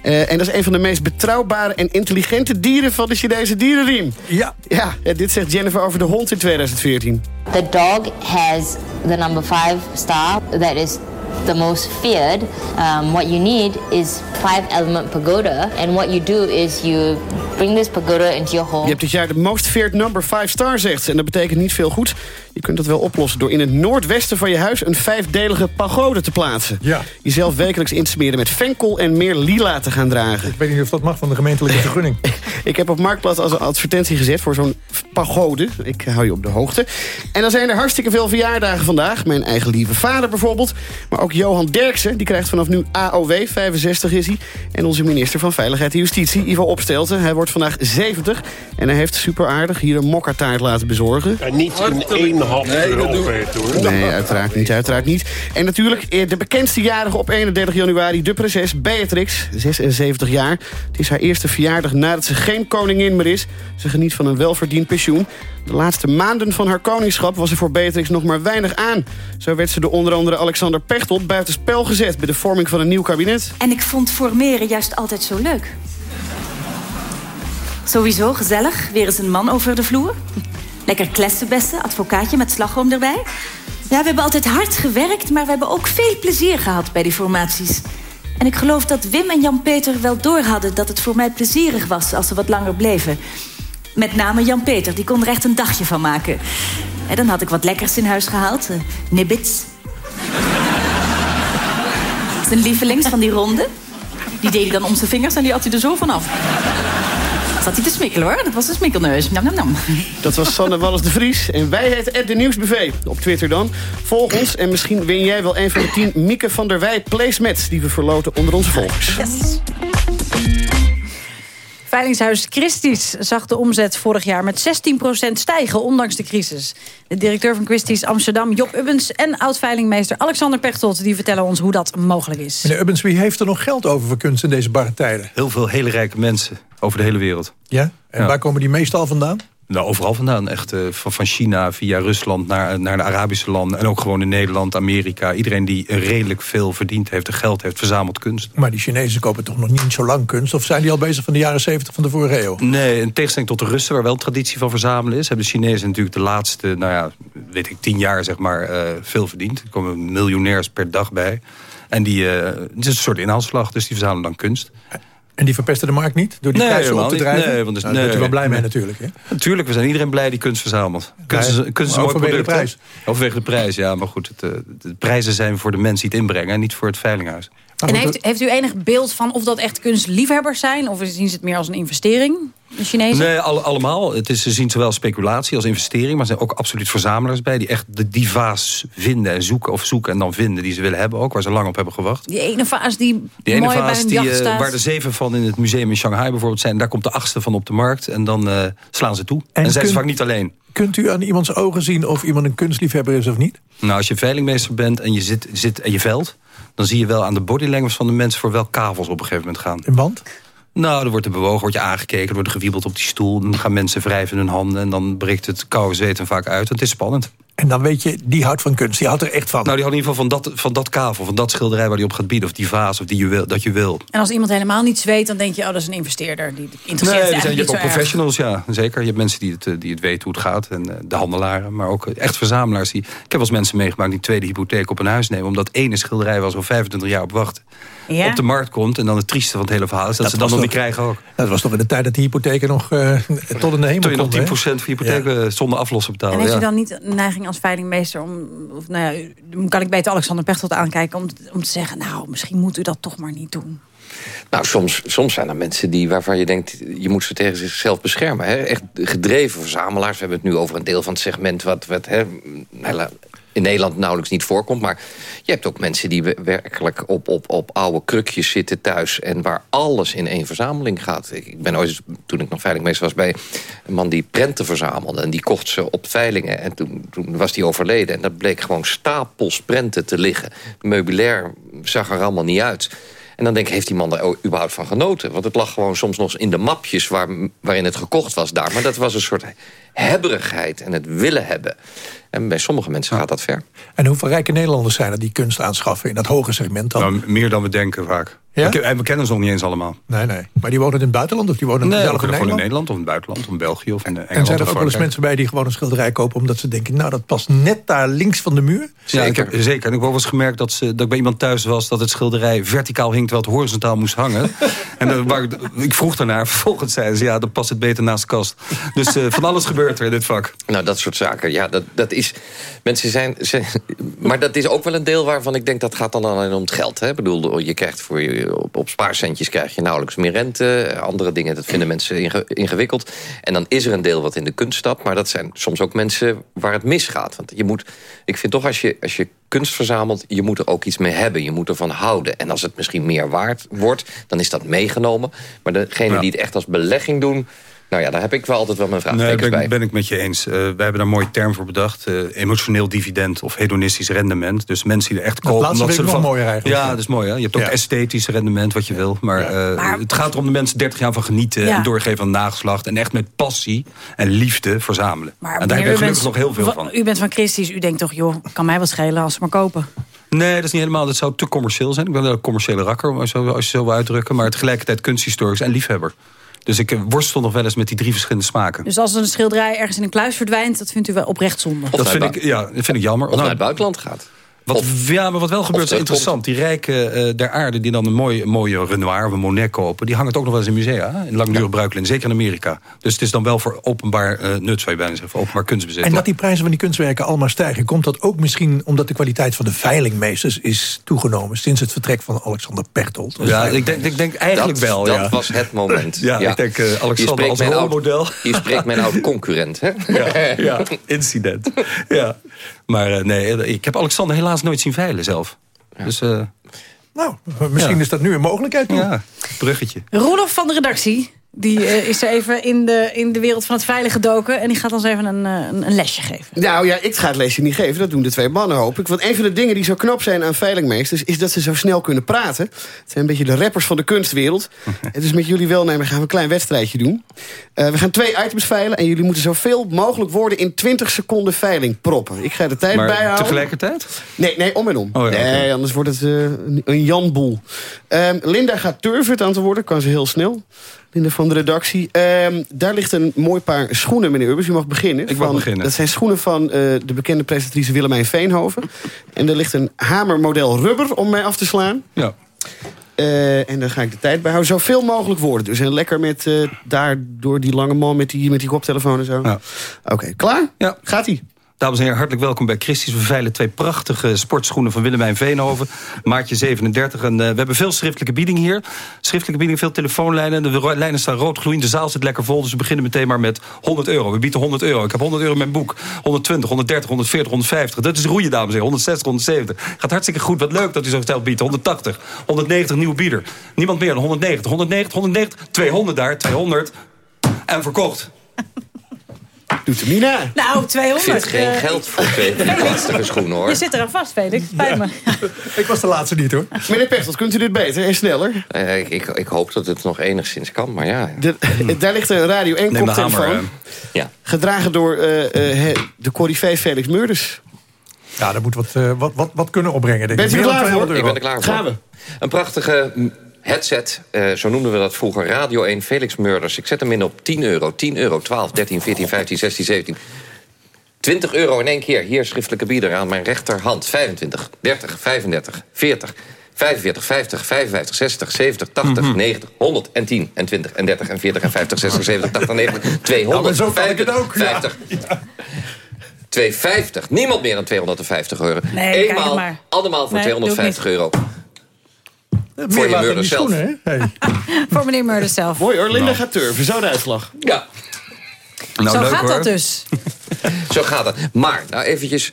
Eh, en dat is een van de meest betrouwbare en intelligente dieren van de Chinese dierenriem. Ja. Ja, ja, dit zegt Jennifer over de hond in 2014. The dog has the number 5 star that is the most feared. Um, what you need is five element pagoda, and what you do is you bring this pagoda into your home. Je hebt dit jaar de most feared number 5 star, zegt ze. En dat betekent niet veel goed. Je kunt dat wel oplossen door in het noordwesten van je huis... een vijfdelige pagode te plaatsen. Ja. Jezelf wekelijks in te smeren met venkel en meer lila te gaan dragen. Ik weet niet of dat mag van de gemeentelijke vergunning. (laughs) Ik heb op Marktplaats als een advertentie gezet voor zo'n pagode. Ik hou je op de hoogte. En dan zijn er hartstikke veel verjaardagen vandaag. Mijn eigen lieve vader bijvoorbeeld. Maar ook Johan Derksen, die krijgt vanaf nu AOW, 65 is hij. En onze minister van Veiligheid en Justitie, Ivo Opstelten. Hij wordt vandaag 70 en hij heeft super aardig hier een mokkataart laten bezorgen. En niet in één hap erover hoor. Nee, uiteraard niet, uiteraard niet. En natuurlijk eh, de bekendste jarige op 31 januari, de prinses Beatrix, 76 jaar. Het is haar eerste verjaardag nadat ze geen koningin meer is. Ze geniet van een welverdiend pensioen. De laatste maanden van haar koningschap was er voor Beatrix nog maar weinig aan. Zo werd ze door onder andere Alexander Pechtold buiten spel gezet... bij de vorming van een nieuw kabinet. En ik vond formeren juist altijd zo leuk. Sowieso gezellig, weer eens een man over de vloer. Lekker klessenbessen, advocaatje met slagroom erbij. Ja, we hebben altijd hard gewerkt, maar we hebben ook veel plezier gehad bij die formaties. En ik geloof dat Wim en Jan-Peter wel doorhadden dat het voor mij plezierig was als ze wat langer bleven. Met name Jan-Peter, die kon er echt een dagje van maken. En dan had ik wat lekkers in huis gehaald. eh, nibbits. Zijn lievelings van die ronde. Die deed hij dan om zijn vingers en die had hij er zo vanaf. Zat hij te smikkelen hoor, dat was een smikkelneus. Nam, nam, nam. Dat was Sanne Wallis de Vries. En wij heten de Nieuwsbv. Op Twitter dan. Volg ons en misschien win jij wel een van de tien Mieke van der Wij placemats... die we verloten onder onze volgers. Veilingshuis Christie's zag de omzet vorig jaar met 16% stijgen, ondanks de crisis. De directeur van Christie's Amsterdam, Job Ubbens... en oud-veilingmeester Alexander Pechtold... die vertellen ons hoe dat mogelijk is. Meneer Ubbens, wie heeft er nog geld over voor kunst in deze barre tijden? Heel veel hele rijke mensen over de hele wereld. Ja? En Ja. waar komen die meestal vandaan? Nou, overal vandaan. Echt eh, van, van China via Rusland naar, naar de Arabische landen. En ook gewoon in Nederland, Amerika. Iedereen die redelijk veel verdient heeft en geld heeft, verzameld kunst. Maar die Chinezen kopen toch nog niet zo lang kunst? Of zijn die al bezig van de jaren 70 van de vorige eeuw? Nee, in tegenstelling tot de Russen, waar wel traditie van verzamelen is... hebben de Chinezen natuurlijk de laatste, nou ja, weet ik, tien jaar zeg maar, eh, veel verdiend. Er komen miljonairs per dag bij. En die, eh, het is een soort inhaalslag, dus die verzamelen dan kunst. En die verpesten de markt niet? Door die Nee, prijzen op te drijven? Nee, want dus- Nou, daar bent u nee, wel blij mee natuurlijk. Hè? Natuurlijk, we zijn iedereen blij die kunst verzamelt. Kunst is, kunst een mooi de prijs. Overwege de prijs, ja. Maar goed, het, eh, de prijzen zijn voor de mensen die het inbrengen... en niet voor het veilinghuis. En heeft, heeft u enig beeld van of dat echt kunstliefhebbers zijn? Of zien ze het meer als een investering, de Chinezen? Nee, alle, allemaal. Het is, ze zien zowel speculatie als investering... maar er zijn ook absoluut verzamelaars bij... die echt de diva's vinden en zoeken of zoeken en dan vinden... die ze willen hebben ook, waar ze lang op hebben gewacht. Die ene vaas die, Die ene mooi bij vaas een die, eh, staat. waar er zeven van in het museum in Shanghai bijvoorbeeld zijn... daar komt de achtste van op de markt en dan eh, slaan ze toe. En, zijn kunt- ze vaak niet alleen. Kunt u aan iemands ogen zien of iemand een kunstliefhebber is of niet? Nou, als je veilingmeester bent en je zit, zit en je veld... dan zie je wel aan de bodylanguage van de mensen... voor welk kavels op een gegeven moment gaan. In want? Nou, er wordt er bewogen, wordt je aangekeken... er wordt gewiebeld op die stoel... dan gaan mensen wrijven hun handen... en dan breekt het koude zweet hem vaak uit. Het is spannend. En dan weet je, die houdt van kunst. Die houdt er echt van. Nou, die houdt in ieder geval van dat, van dat kavel... van dat schilderij waar hij op gaat bieden... of die vaas of die juweel, dat juweel. En als iemand helemaal niets weet, dan denk je... oh, dat is een investeerder. Die interesseert Nee, die zijn, je hebt ook professionals, ja, zeker. Je hebt mensen die het, eh, die het weten hoe het gaat. En eh, de handelaren, maar ook eh, echt verzamelaars. Die, ik heb wel eens mensen meegemaakt die tweede hypotheek op een huis nemen... omdat ene schilderij waar ze al 25 jaar op wachten... Ja. op de markt komt. En dan het trieste van het hele verhaal is dat, Dat ze dan nog niet krijgen ook. Dat was toch in de tijd dat die hypotheken nog eh, tot in de hemel Toen je nog 10% konden, hè? van je hypotheek eh, zonder aflossen En betalen. heeft ja. u dan niet een neiging als veilingmeester... om, of, nou ja, dan kan ik beter Alexander Pechtold aankijken... Om, om te zeggen, nou, misschien moet u dat toch maar niet doen. Nou, soms, soms zijn er mensen die, waarvan je denkt... je moet ze tegen zichzelf beschermen. Hè? Echt gedreven verzamelaars. We hebben het nu over een deel van het segment... wat, wat hè, in Nederland nauwelijks niet voorkomt. Maar je hebt ook mensen die werkelijk op, op, op oude krukjes zitten thuis... en waar alles in één verzameling gaat. Ik ben ooit, toen ik nog veilingmeester was... bij een man die prenten verzamelde. En die kocht ze op veilingen. En toen, toen was die overleden. En dat bleek gewoon stapels prenten te liggen. Meubilair zag er allemaal niet uit. En dan denk ik, heeft die man er überhaupt van genoten? Want het lag gewoon soms nog in de mapjes waar, waarin het gekocht was daar. Maar dat was een soort hebberigheid en het willen hebben. En bij sommige mensen gaat dat ver. En hoeveel rijke Nederlanders zijn er die kunst aanschaffen in dat hoge segment dan? Nou, meer dan we denken vaak. Ja? We, we kennen ze nog niet eens allemaal. Nee, nee. Maar die wonen in het buitenland of die wonen nee, zelf in Nederland? gewoon in Nederland of in het buitenland of in België of in Engeland. En zijn er ook wel eens mensen bij die gewoon een schilderij kopen... omdat ze denken, nou dat past net daar links van de muur? Zeker. Ja, ik heb, zeker. En ik heb wel eens gemerkt dat, ze, dat ik bij iemand thuis was... dat het schilderij verticaal hing terwijl het horizontaal moest hangen. (laughs) en waar ik, ik, vroeg daarnaar, vervolgens zeiden ze... ja, dan past het beter naast de kast. Dus uh, van alles gebeurt er in dit vak. Nou, dat soort zaken, ja, dat, dat is... Mensen zijn, zijn... Maar dat is ook wel een deel waarvan ik denk... dat gaat dan alleen om het geld. Hè? Ik bedoel, je krijgt voor je op, op spaarcentjes krijg je nauwelijks meer rente. Andere dingen, dat vinden mensen ingewikkeld. En dan is er een deel wat in de kunst stapt. Maar dat zijn soms ook mensen waar het misgaat. Want je moet, ik vind toch, als je, als je kunst verzamelt... je moet er ook iets mee hebben, je moet ervan houden. En als het misschien meer waard wordt, dan is dat meegenomen. Maar degene die het echt als belegging doen... Nou ja, daar heb ik wel altijd wel mijn vraag nee, ben, bij. ben ik met je eens. Uh, wij hebben daar een mooie term voor bedacht. Uh, emotioneel dividend of hedonistisch rendement. Dus mensen die er echt kopen. Dat ze nog mooier eigenlijk. Ja, dat is mooi. Hè? Je hebt ook ja. esthetisch rendement, wat je wil. Maar, uh, maar, het gaat erom de mensen 30 jaar van genieten... Ja. en doorgeven aan nageslacht. En echt met passie en liefde verzamelen. Maar en daar heb je gelukkig nog heel veel van. U bent van Christus, u denkt toch... joh, kan mij wat schelen als ze maar kopen. Nee, dat is niet helemaal. Dat zou te commercieel zijn. Ik ben wel een commerciële rakker, als je zo wil uitdrukken. Maar tegelijkertijd kunsthistorisch en liefhebber. Dus ik worstel nog wel eens met die drie verschillende smaken. Dus als een schilderij ergens in een kluis verdwijnt... dat vindt u wel oprecht zonde? Of dat vind ik, ja, dat vind ik jammer. Of nou, naar het buitenland gaat. Wat, ja, maar wat wel gebeurt is interessant. Die rijken uh, der aarde die dan een mooie, mooie Renoir of een Monet kopen... die hangen het ook nog wel eens in musea. In langdurig bruikelen. Zeker in Amerika. Dus het is dan wel voor openbaar uh, nut, zou je bijna zeggen. Voor openbaar kunstbezit. En dat die prijzen van die kunstwerken allemaal stijgen... komt dat ook misschien omdat de kwaliteit van de veilingmeesters is toegenomen... sinds het vertrek van Alexander Pechtold? Ja, ik denk, ik denk eigenlijk dat, wel. Dat ja. was het moment. (laughs) ja, ik denk uh, Alexander als rolmodel. Je spreekt mijn (laughs) oude concurrent, hè? ja, ja, incident. ja. Maar nee, ik heb Alexander helaas nooit zien veilen zelf. Ja. Dus, uh, nou, misschien ja. is dat nu een mogelijkheid. Ja, bruggetje. Rolof van de redactie, die uh, is er even in de, in de wereld van het veilige gedoken... en die gaat ons even een, een, een, lesje geven. Nou ja, ik ga het lesje niet geven. Dat doen de twee mannen, hoop ik. Want een van de dingen die zo knap zijn aan veilingmeesters... is dat ze zo snel kunnen praten. Het zijn een beetje de rappers van de kunstwereld. (laughs) en dus met jullie welnemen gaan we een klein wedstrijdje doen. Uh, we gaan twee items veilen... en jullie moeten zoveel mogelijk woorden in 20 seconden veiling proppen. Ik ga de tijd maar bijhouden. tegelijkertijd? Nee, nee, om en om. Oh, ja, nee, okay. anders wordt het uh, een janboel. Um, Linda gaat turven het antwoorden. Kan ze heel snel. Linda van de redactie. Um, daar ligt een mooi paar schoenen, meneer Ubbers. U mag beginnen. Ik van, mag beginnen. Dat zijn schoenen van uh, de bekende presentatrice Willemijn Veenhoven. en er ligt een hamermodel rubber om mij af te slaan. Ja. Uh, en dan ga ik de tijd bijhouden. Zoveel mogelijk woorden. Dus en lekker met uh, daar door die lange man met die, met die koptelefoon en zo. Ja. Oké, okay, klaar? Ja. Gaat-ie. Dames en heren, hartelijk welkom bij Christies. We veilen twee prachtige sportschoenen van Willemijn Veenhoven. Maatje 37. En, uh, we hebben veel schriftelijke bieding hier. Schriftelijke bieding, veel telefoonlijnen. De lijnen staan rood gloeiend. De zaal zit lekker vol. Dus we beginnen meteen maar met 100 euro. We bieden 100 euro. Ik heb 100 euro in mijn boek. 120, 130, 140, 150. Dat is roeien, dames en heren. 160, 170. Gaat hartstikke goed. Wat leuk dat u zo snel biedt. 180, 190, nieuwe bieder. Niemand meer dan 190, 190, 190. 200 daar, 200. En verkocht. Doet hem niet na. Nou, 200. Ik vind geen uh, geld voor twee prachtige schoenen, hoor. Je zit er aan vast, Felix. Spijt ja. me. ik was de laatste niet, hoor. Meneer Pechtold, kunt u dit beter en sneller? Uh, ik, ik, ik, hoop dat het nog enigszins kan, maar ja. De, daar ligt een radio 1 koptelefoon. Ja. Gedragen door uh, de corrivee Felix Meurders. Ja, dat moet wat, wat, wat, wat kunnen opbrengen. Denk Bent u er klaar voor? Ik ben er klaar voor. Gaan we. Een prachtige headset, uh, zo noemden we dat vroeger, Radio 1 Felix Murders. Ik zet hem in op 10 euro, 10 euro, 12, 13, 14, 15, 16, 17... 20 euro in één keer. Hier schriftelijke bieder aan mijn rechterhand. 25, 30, 35, 40, 45, 50, 55, 60, 70, 80, mm -hmm. 90, 100 en 10 en 20 en 30 en 40 en 50, 60, 70, 80, 90, 200, nou, zo 50, het ook, 50. Ja. 250. Niemand meer dan 250 euro. Nee, kijk Eenmaal, maar. allemaal voor Nee, doe ik 250 euro. Meer Voor je murder zelf. schoenen, hè? (laughs) Hey. Voor meneer Murders zelf. Mooi hoor, Linda gaat turven. Zo de uitslag. Ja, Nou, Zo leuk, gaat hoor. dat dus. (laughs) zo gaat het. Maar, nou eventjes...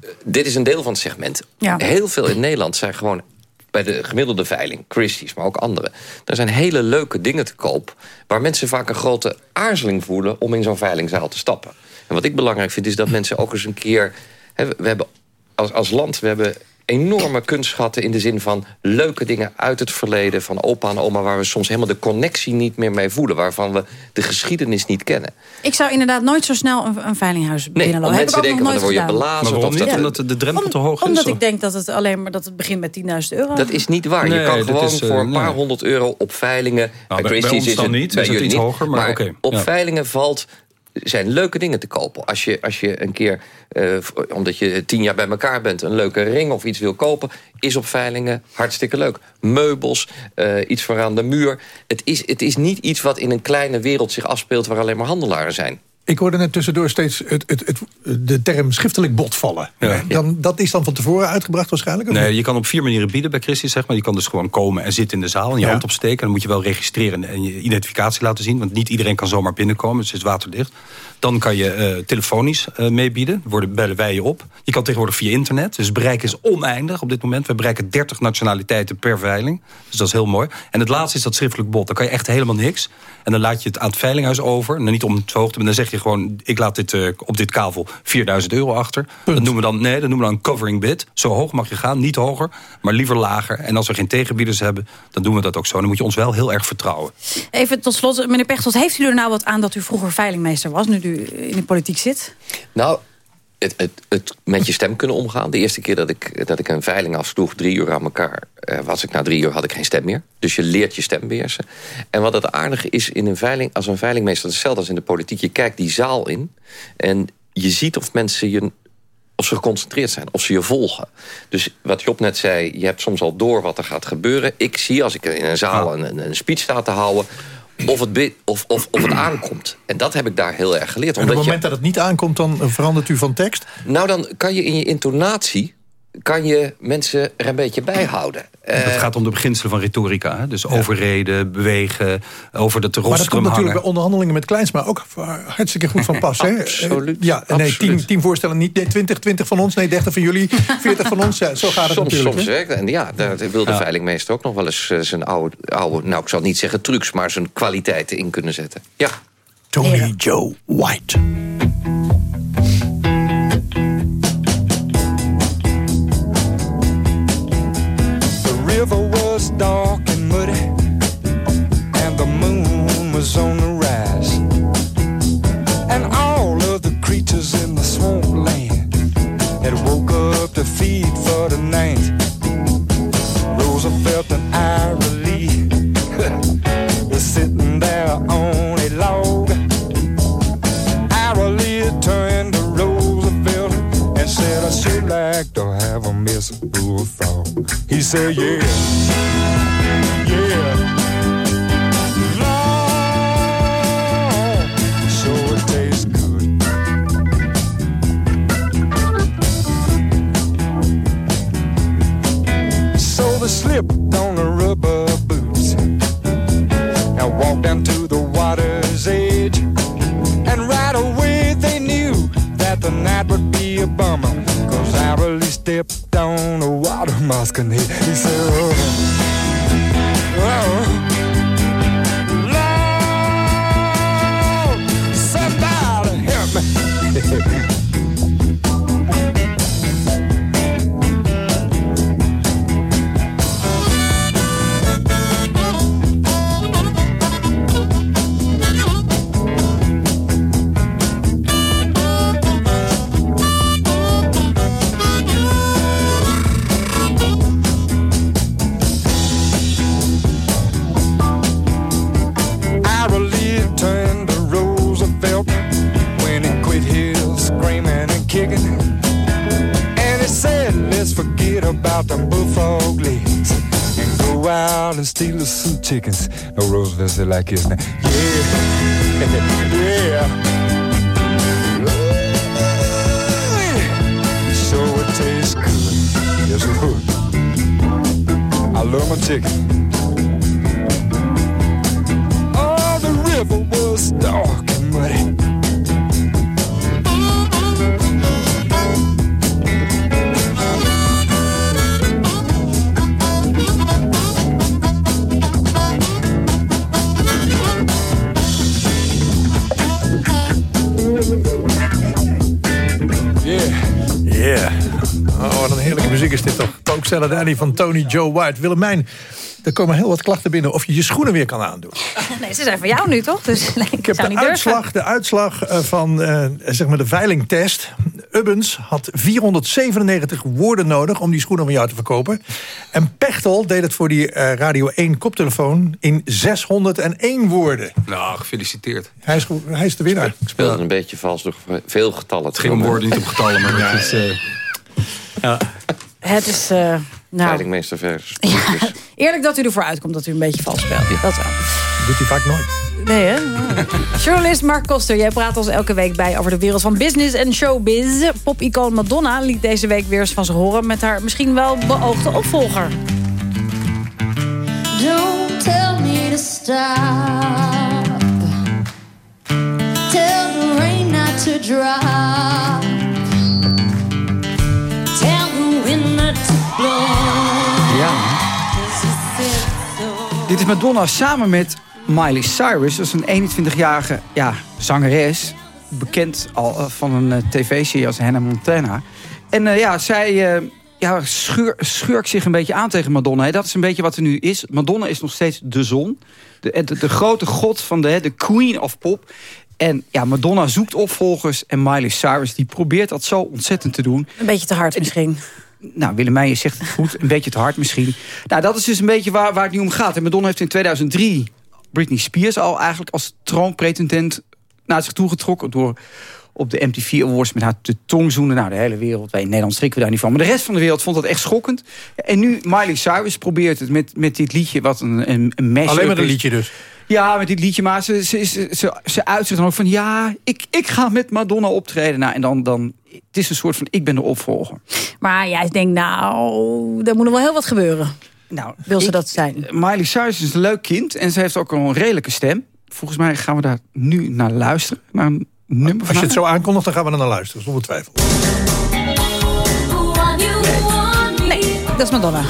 eh, Dit is een deel van het segment. Ja. Heel veel in Nederland zijn gewoon bij de gemiddelde veiling, Christie's, maar ook andere. Er zijn hele leuke dingen te koop... waar mensen vaak een grote aarzeling voelen om in zo'n veilingzaal te stappen. En wat ik belangrijk vind, is dat mensen ook eens een keer... Hè, we hebben als, als land, we hebben enorme kunstschatten... in de zin van leuke dingen uit het verleden... van opa en oma, waar we soms helemaal de connectie niet meer mee voelen... waarvan we de geschiedenis niet kennen. Ik zou inderdaad nooit zo snel een, een veilinghuis Nee, binnenlopen. mensen denken, dan nooit word je belazerd. Of dat, Omdat de drempel te hoog is? Omdat of- ik denk dat het alleen maar dat het begint met 10.000 euro. Dat is niet waar. je kan gewoon is, eh, voor een paar nee. honderd euro op veilingen... Nou, bij- ons dan het- niet, bij is het iets niet. hoger, maar oké, op ja. veilingen valt zijn leuke dingen te kopen. Als je, als je een keer, eh, omdat je tien jaar bij elkaar bent... een leuke ring of iets wil kopen... is op veilingen hartstikke leuk. Meubels, eh, iets voor aan de muur. Het is, het is niet iets wat in een kleine wereld zich afspeelt... waar alleen maar handelaren zijn. Ik hoorde net tussendoor steeds het, het, het, de term schriftelijk bot vallen. Dan, dat is dan van tevoren uitgebracht waarschijnlijk? Nee, niet? je kan op vier manieren bieden bij Christie, zeg maar. Je kan dus gewoon komen en zitten in de zaal en je Ja. hand opsteken. Dan moet je wel registreren en je identificatie laten zien. Want niet iedereen kan zomaar binnenkomen, dus het is waterdicht. Dan kan je eh, telefonisch eh, meebieden. Worden bellen wij je op. Je kan tegenwoordig via internet. Dus bereik is oneindig op dit moment. We bereiken 30 nationaliteiten per veiling. Dus dat is heel mooi. En het laatste is dat schriftelijk bod. Dan kan je echt helemaal niks. En dan laat je het aan het veilinghuis over. Nou, niet om het hoogte, maar dan zeg je gewoon... ik laat dit eh, op dit kavel 4000 euro achter. Dat noemen we dan, nee, dat noemen we dan een covering bid. Zo hoog mag je gaan, niet hoger, maar liever lager. En als we geen tegenbieders hebben, dan doen we dat ook zo. Dan moet je ons wel heel erg vertrouwen. Even tot slot, meneer Pechtold, heeft u er nou wat aan dat u vroeger veilingmeester was, nu u in de politiek zit? Nou, het, het, het met je stem kunnen omgaan. De eerste keer dat ik, dat ik een veiling afsloeg, drie uur aan elkaar... eh, was ik na drie uur had ik geen stem meer. Dus je leert je stem beheersen. En wat het aardige is in een veiling, als een veilingmeester... hetzelfde als in de politiek, je kijkt die zaal in... en je ziet of mensen je of ze geconcentreerd zijn, of ze je volgen. Dus wat Job net zei, je hebt soms al door wat er gaat gebeuren. Ik zie, als ik in een zaal een, een, een speech sta te houden... Of het, of, of, of het aankomt. En dat heb ik daar heel erg geleerd. En op het je- moment dat het niet aankomt, dan verandert u van tekst? nou, dan kan je in je intonatie kan je mensen er een beetje bij houden. Eh, het gaat om de beginselen van retorica. Hè? Dus overreden, bewegen, over dat de Maar dat rostrum komt natuurlijk hangen. bij onderhandelingen met Kleinsma ook eh, hartstikke goed van pas. hè? Absoluut, Eh, Ja, nee, tien, tien voorstellen, niet nee, 20, 20 van ons, nee, 30 van jullie, 40 van ons. Ja, zo gaat het soms, natuurlijk. soms hè? En ja, daar wil de Ja. veilingmeester ook nog wel eens eh, zijn oude, oude... nou, ik zal niet zeggen trucs, maar zijn kwaliteiten in kunnen zetten. Ja. Tony Joe White. Was dark like to have a Miss Bullfrog. He said, yeah, yeah. Lord, sure it tastes good. So they slipped Really stepped on a water mask and he, he said, oh, oh, Lord, somebody help me. (laughs) chickens, no Roosevelt's like his name. Yeah, (laughs) yeah. Ooh, sure would taste good, yes it would. I love my chicken. Oh, the river was dark and muddy. Van Tony Joe White. Willemijn, er komen heel wat klachten binnen of je je schoenen weer kan aandoen. (laughs) Nee, ze zijn van jou nu, toch? Dus ik, Ik heb zou de niet uitslag, de uitslag eh, van eh, zeg maar de veilingtest. Ubbens had 497 woorden nodig om die schoenen van jou te verkopen. En Pechtel deed het voor die eh, Radio 1 koptelefoon in 601 woorden. Nou, gefeliciteerd. Hij is, goed- hij is de winnaar. Ik speelde een beetje vals door veel getallen. Het ging om woorden, niet om getallen. Maar Ja, het is, eh, ja. Het is, eh, nou, Veilingmeester versus (laughs) eerlijk dat u ervoor uitkomt dat u een beetje vals speelt. Dat wel. doet hij vaak nooit. Nee, hè? Journalist Mark Koster, jij praat ons elke week bij over de wereld van business en showbiz. Pop-icoon Madonna liet deze week weer eens van zich horen... met haar misschien wel beoogde opvolger. Don't tell me to stop. Tell the rain not to drop. Dit is Madonna samen met Miley Cyrus. Dat is een 21-jarige ja, zangeres. Bekend al eh, van een eh, tv-serie als Hannah Montana. En eh, ja, zij ja, scheur, schurkt zich een beetje aan tegen Madonna. Hè. Dat is een beetje wat er nu is. Madonna is nog steeds de zon. De, de, de grote god van de, de queen of pop. En ja, Madonna zoekt opvolgers. En Miley Cyrus die probeert dat zo ontzettend te doen. Een beetje te hard misschien. Nou, Willemijn, je zegt het goed. Een beetje te hard misschien. Nou, dat is dus een beetje waar, waar het nu om gaat. En Madonna heeft in 2003 Britney Spears al eigenlijk als troonpretendent naar zich toe getrokken... door op de MTV Awards met haar te tongzoenen. Nou, de hele wereld, wij in Nederland schrikken we daar niet van. Maar de rest van de wereld vond dat echt schokkend. En nu Miley Cyrus probeert het met, met dit liedje... wat een, een, Alleen maar een liedje dus. Ja, met dit liedje. Maar ze, ze, ze, ze, ze uit zich dan ook van... ja, ik, ik ga met Madonna optreden. Nou, en dan, dan... Het is een soort van, ik ben de opvolger. Maar jij denkt, nou, er moet nog wel heel wat gebeuren. Nou, Wil ze ik- dat zijn? Miley Cyrus is een leuk kind en ze heeft ook een redelijke stem. Volgens mij gaan we daar nu naar luisteren. Naar een nummer Als je het zo aankondigt, dan gaan we er naar luisteren, zonder twijfel. Nee, dat is Madonna.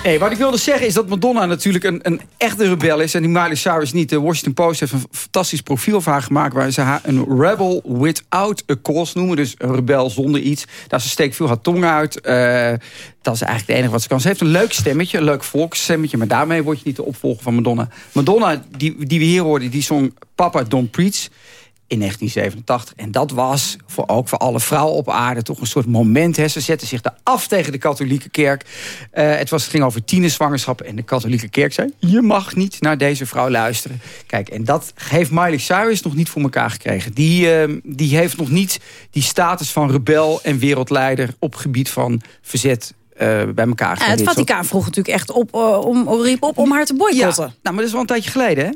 Wat ik wilde zeggen is dat Madonna natuurlijk een, een echte rebel is. En die Miley Cyrus niet. De Washington Post heeft een fantastisch profiel van haar gemaakt... waar ze haar een rebel without a cause noemen. Dus een rebel zonder iets. Daar ze steekt veel haar tong uit. Eh, dat is eigenlijk het enige wat ze kan. Ze heeft een leuk stemmetje, een leuk volksstemmetje... maar daarmee word je niet de opvolger van Madonna. Madonna, die, die we hier hoorden, die zong Papa Don't Preach in 1987. En dat was voor, ook voor alle vrouwen op aarde toch een soort moment. Hè. Ze zetten zich daar af tegen de katholieke kerk. Eh, het, was, het ging over tienerzwangerschappen. En de katholieke kerk zei... je mag niet naar deze vrouw luisteren. Kijk, en dat heeft Miley Cyrus nog niet voor elkaar gekregen. Die, eh, die heeft nog niet die status van rebel en wereldleider... op gebied van verzet eh, bij elkaar Ja, het. Vaticaan vroeg natuurlijk echt op, eh, om, om, riep op om haar te boycotten. nou, maar dat is wel een tijdje geleden, hè?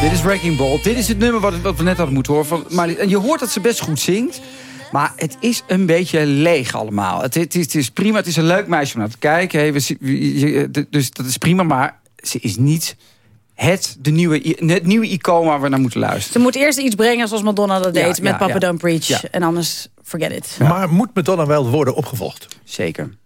Dit is Wrecking Ball. Dit is het nummer wat, we net hadden moeten horen. Van. En je hoort dat ze best goed zingt. Maar het is een beetje leeg allemaal. Het, het, is, het is prima, het is een leuk meisje om naar te kijken. Hey, we, zien- we- je- dus dat is prima, maar ze is niet het, de nieuwe, het nieuwe icoon waar we naar moeten luisteren. Ze moet eerst iets brengen zoals Madonna dat Ja, deed met ja, Papa ja. Don't Preach. Ja. En anders forget it. Maar moet Madonna wel worden opgevolgd? Zeker.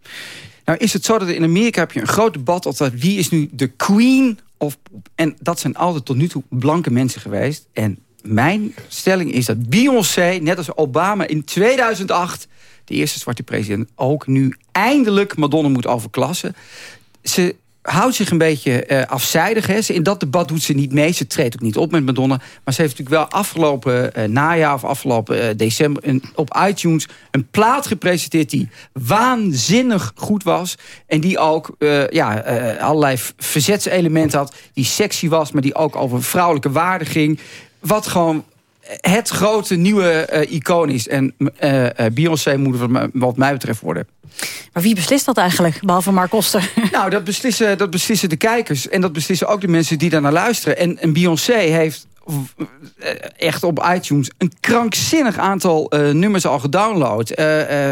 Nou is het zo dat in Amerika heb je een groot debat altijd wie is nu de queen of. En dat zijn altijd tot nu toe blanke mensen geweest. En mijn stelling is dat Beyoncé, net als Obama in 2008... de eerste zwarte president, ook nu eindelijk Madonna moet overklassen. Ze houdt zich een beetje eh, afzijdig. Hè. In dat debat doet ze niet mee. Ze treedt ook niet op met Madonna. Maar ze heeft natuurlijk wel afgelopen eh, najaar of afgelopen eh, december... Op iTunes een plaat gepresenteerd die waanzinnig goed was. En die ook ja, allerlei verzetselementen had. Die sexy was, maar die ook over vrouwelijke waarden ging. Wat gewoon het grote nieuwe eh, icoon is. En eh, Beyoncé moet wat, mij- wat mij betreft worden. Maar wie beslist dat eigenlijk, behalve Mark Koster? (laughs) Nou, dat beslissen, dat beslissen de kijkers. En dat beslissen ook de mensen die daar naar luisteren. En, en Beyoncé heeft echt op iTunes een krankzinnig aantal nummers al gedownload.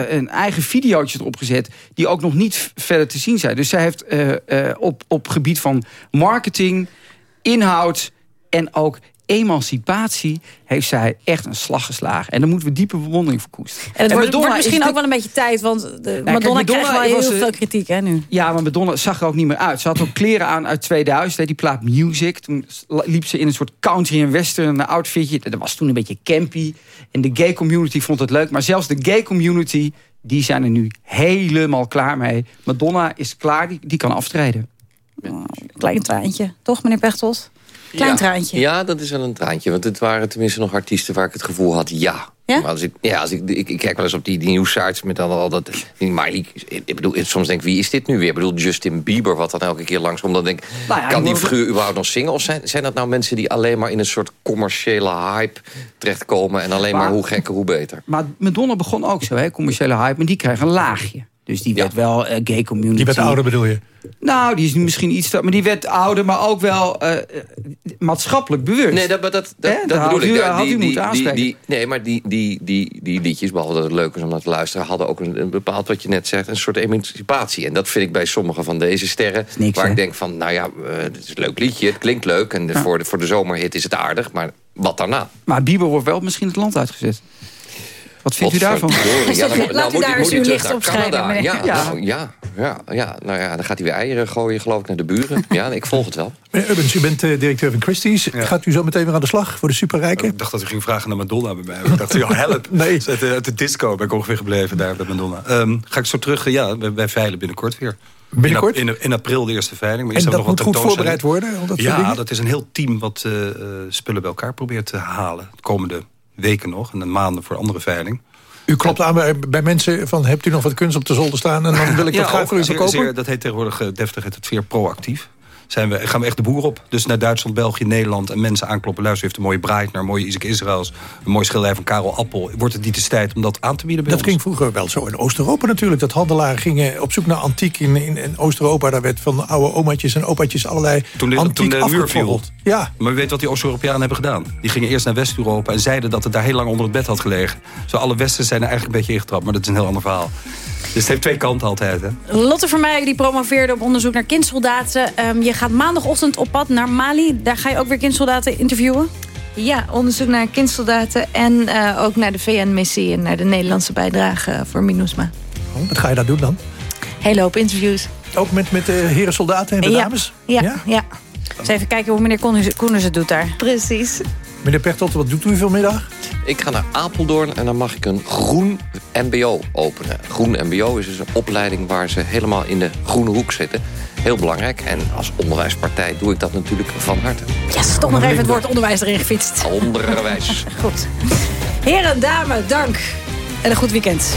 Een eigen videootje erop gezet. Die ook nog niet verder te zien zijn. Dus zij heeft op, op gebied van marketing, inhoud en ook emancipatie... heeft zij echt een slag geslagen. En daar moeten we diepe bewondering voor koesteren. En het wordt, misschien is ook wel een beetje tijd, want de kijk, Madonna, Madonna krijgt wel heel eh, veel kritiek hè, nu. Ja, maar Madonna zag er ook niet meer uit. Ze had ook kleren aan uit 2000, hè, die plaat Music. Toen liep ze in een soort country en western outfitje. Dat was toen een beetje campy. En de gay community vond het leuk. Maar zelfs de gay community, die zijn er nu helemaal klaar mee. Madonna is klaar, die, die kan aftreden. Klein traantje, toch meneer Pechtold? Klein ja. traantje. Ja, dat is wel een traantje. Want het waren tenminste nog artiesten waar ik het gevoel had, ja. Ja? Maar als ik, ja, als ik, ik, ik kijk wel eens op die, die nieuwsites met al, al dat... Miley, ik bedoel, soms denk ik, wie is dit nu weer? Ik bedoel, Justin Bieber, wat dan elke keer langskomt. Dan denk ik, Nou ja, kan die figuur überhaupt nog zingen? Of zijn, zijn dat nou mensen die alleen maar in een soort commerciële hype terechtkomen... en alleen maar, Maar- hoe gekker, hoe beter? Maar Madonna begon ook zo, hè, commerciële hype. Maar die kreeg een laagje. Dus die werd wel eh, gay community. Die werd ouder bedoel je? Nou, die is nu misschien iets... Maar die werd ouder, maar ook wel eh, eh, maatschappelijk bewust. Nee, dat, dat, dat, dat daar bedoel u- ik. had u die, moeten die, aanspreken. die, nee, maar die, die, die, die liedjes, behalve dat het leuk is om naar te luisteren... hadden ook een, een bepaald, wat je net zegt, een soort emancipatie. En dat vind ik bij sommige van deze sterren... waar ik denk van, nou ja, eh, het is een leuk liedje, het klinkt leuk... en de- voor, de, voor de zomerhit is het aardig, maar wat daarna? Maar Bieber wordt wel misschien het land uitgezet. Wat vindt u daarvan? Ja, dan- Laat nou u moet daar eens uw licht op schijnen. Ja, Ja. nou, ja, ja, ja, nou ja, dan gaat hij weer eieren gooien, geloof ik, naar de buren. Ja, ik volg het wel. Meneer Ubbens, u bent eh, directeur van Christie's. Gaat u zo meteen weer aan de slag voor de superrijken? Ik dacht dat u ging vragen naar Madonna bij mij. Ik dacht, ja, help. (laughs) Nee. Uit, de, uit de disco ben ik ongeveer gebleven daar bij Madonna. Ehm, ga ik zo terug? eh, Ja, wij, wij veilen binnenkort weer. Binnenkort? In, in, in april de eerste veiling. Maar En dat we moet nog goed voorbereid worden, al dat soort ja, dat is een heel team wat eh, eh, spullen bij elkaar probeert te halen. De komende weken nog. En de maanden voor andere veiling. U klopt aan bij, bij mensen van, hebt u nog wat kunst op de zolder staan... en dan wil ik (laughs) dat graag ook voor u verkopen? zeer- dat heet tegenwoordig eh, deftig heet het zeer proactief. Zijn we, gaan we echt de boer op. Dus naar Duitsland, België, Nederland en mensen aankloppen. Luister, u heeft een mooie Breitner, een mooie Isaac Israëls... een mooi schilderij van Karel Appel. Wordt het niet eens tijd om dat aan te bieden bij Dat ons? ging vroeger wel zo in Oost-Europa natuurlijk. Dat handelaren gingen op zoek naar antiek in, in, in Oost-Europa. Daar werd van oude omaatjes en opaatjes allerlei Toen de, antiek toen de muur viel. Ja. Maar weet wat die Oost-Europeanen hebben gedaan? Die gingen eerst naar West-Europa en zeiden dat het daar heel lang onder het bed had gelegen. Zo alle Westen zijn er eigenlijk een beetje ingetrapt, maar dat is een heel ander verhaal. Dus het heeft twee kanten altijd, hè? Lotte Vermeijen die promoveerde op onderzoek naar kindsoldaten. Ehm, je gaat maandagochtend op pad naar Mali. Daar ga je ook weer kindsoldaten interviewen? Ja, onderzoek naar kindsoldaten en eh, ook naar de VN-missie... en naar de Nederlandse bijdrage voor MINUSMA. Oh, wat ga je daar doen dan? Hele hoop interviews. Ook met, met de heren soldaten en de Ja, dames? Ja, ja. Dus even kijken hoe meneer Koeners het doet daar. Precies. Meneer Pechtold, wat doet u vanmiddag? Ik ga naar Apeldoorn en dan mag ik een groen mbo openen. Groen mbo is dus een opleiding waar ze helemaal in de groene hoek zitten. Heel belangrijk. En als onderwijspartij doe ik dat natuurlijk van harte. Yes, toch nog even het woord onderwijs erin gefietst. Onderwijs. (laughs) Goed. Heren, dame, dank. En een goed weekend.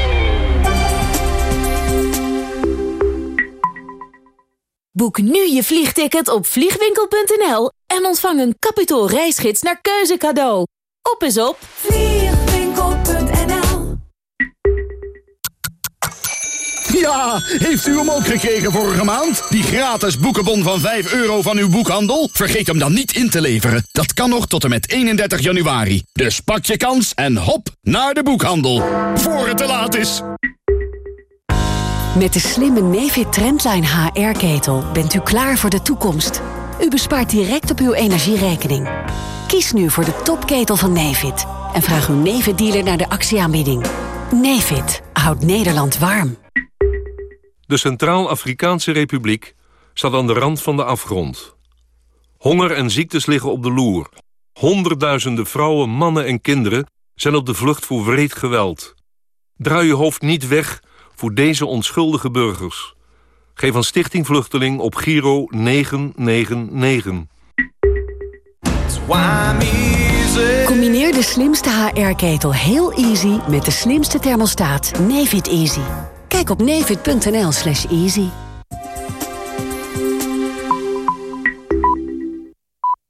Boek nu je vliegticket op vliegwinkel.nl en ontvang een kapitaal reisgids naar keuze cadeau. Op is op vliegwinkel.nl Ja, heeft u hem ook gekregen vorige maand? Die gratis boekenbon van 5 euro van uw boekhandel? Vergeet hem dan niet in te leveren. Dat kan nog tot en met 31 januari. Dus pak je kans en hop naar de boekhandel. Voor het te laat is. Met de slimme Nefit Trendline HR-ketel bent u klaar voor de toekomst. U bespaart direct op uw energierekening. Kies nu voor de topketel van Nefit en vraag uw Nefit-dealer naar de actieaanbieding. Nefit houdt Nederland warm. De Centraal-Afrikaanse Republiek staat aan de rand van de afgrond. Honger en ziektes liggen op de loer. Honderdduizenden vrouwen, mannen en kinderen zijn op de vlucht voor wreed geweld. Draai je hoofd niet weg voor deze onschuldige burgers. Geef aan Stichting Vluchteling op Giro 999. Combineer de slimste HR-ketel heel easy met de slimste thermostaat Nefit Easy. Kijk op nefit.nl slash easy.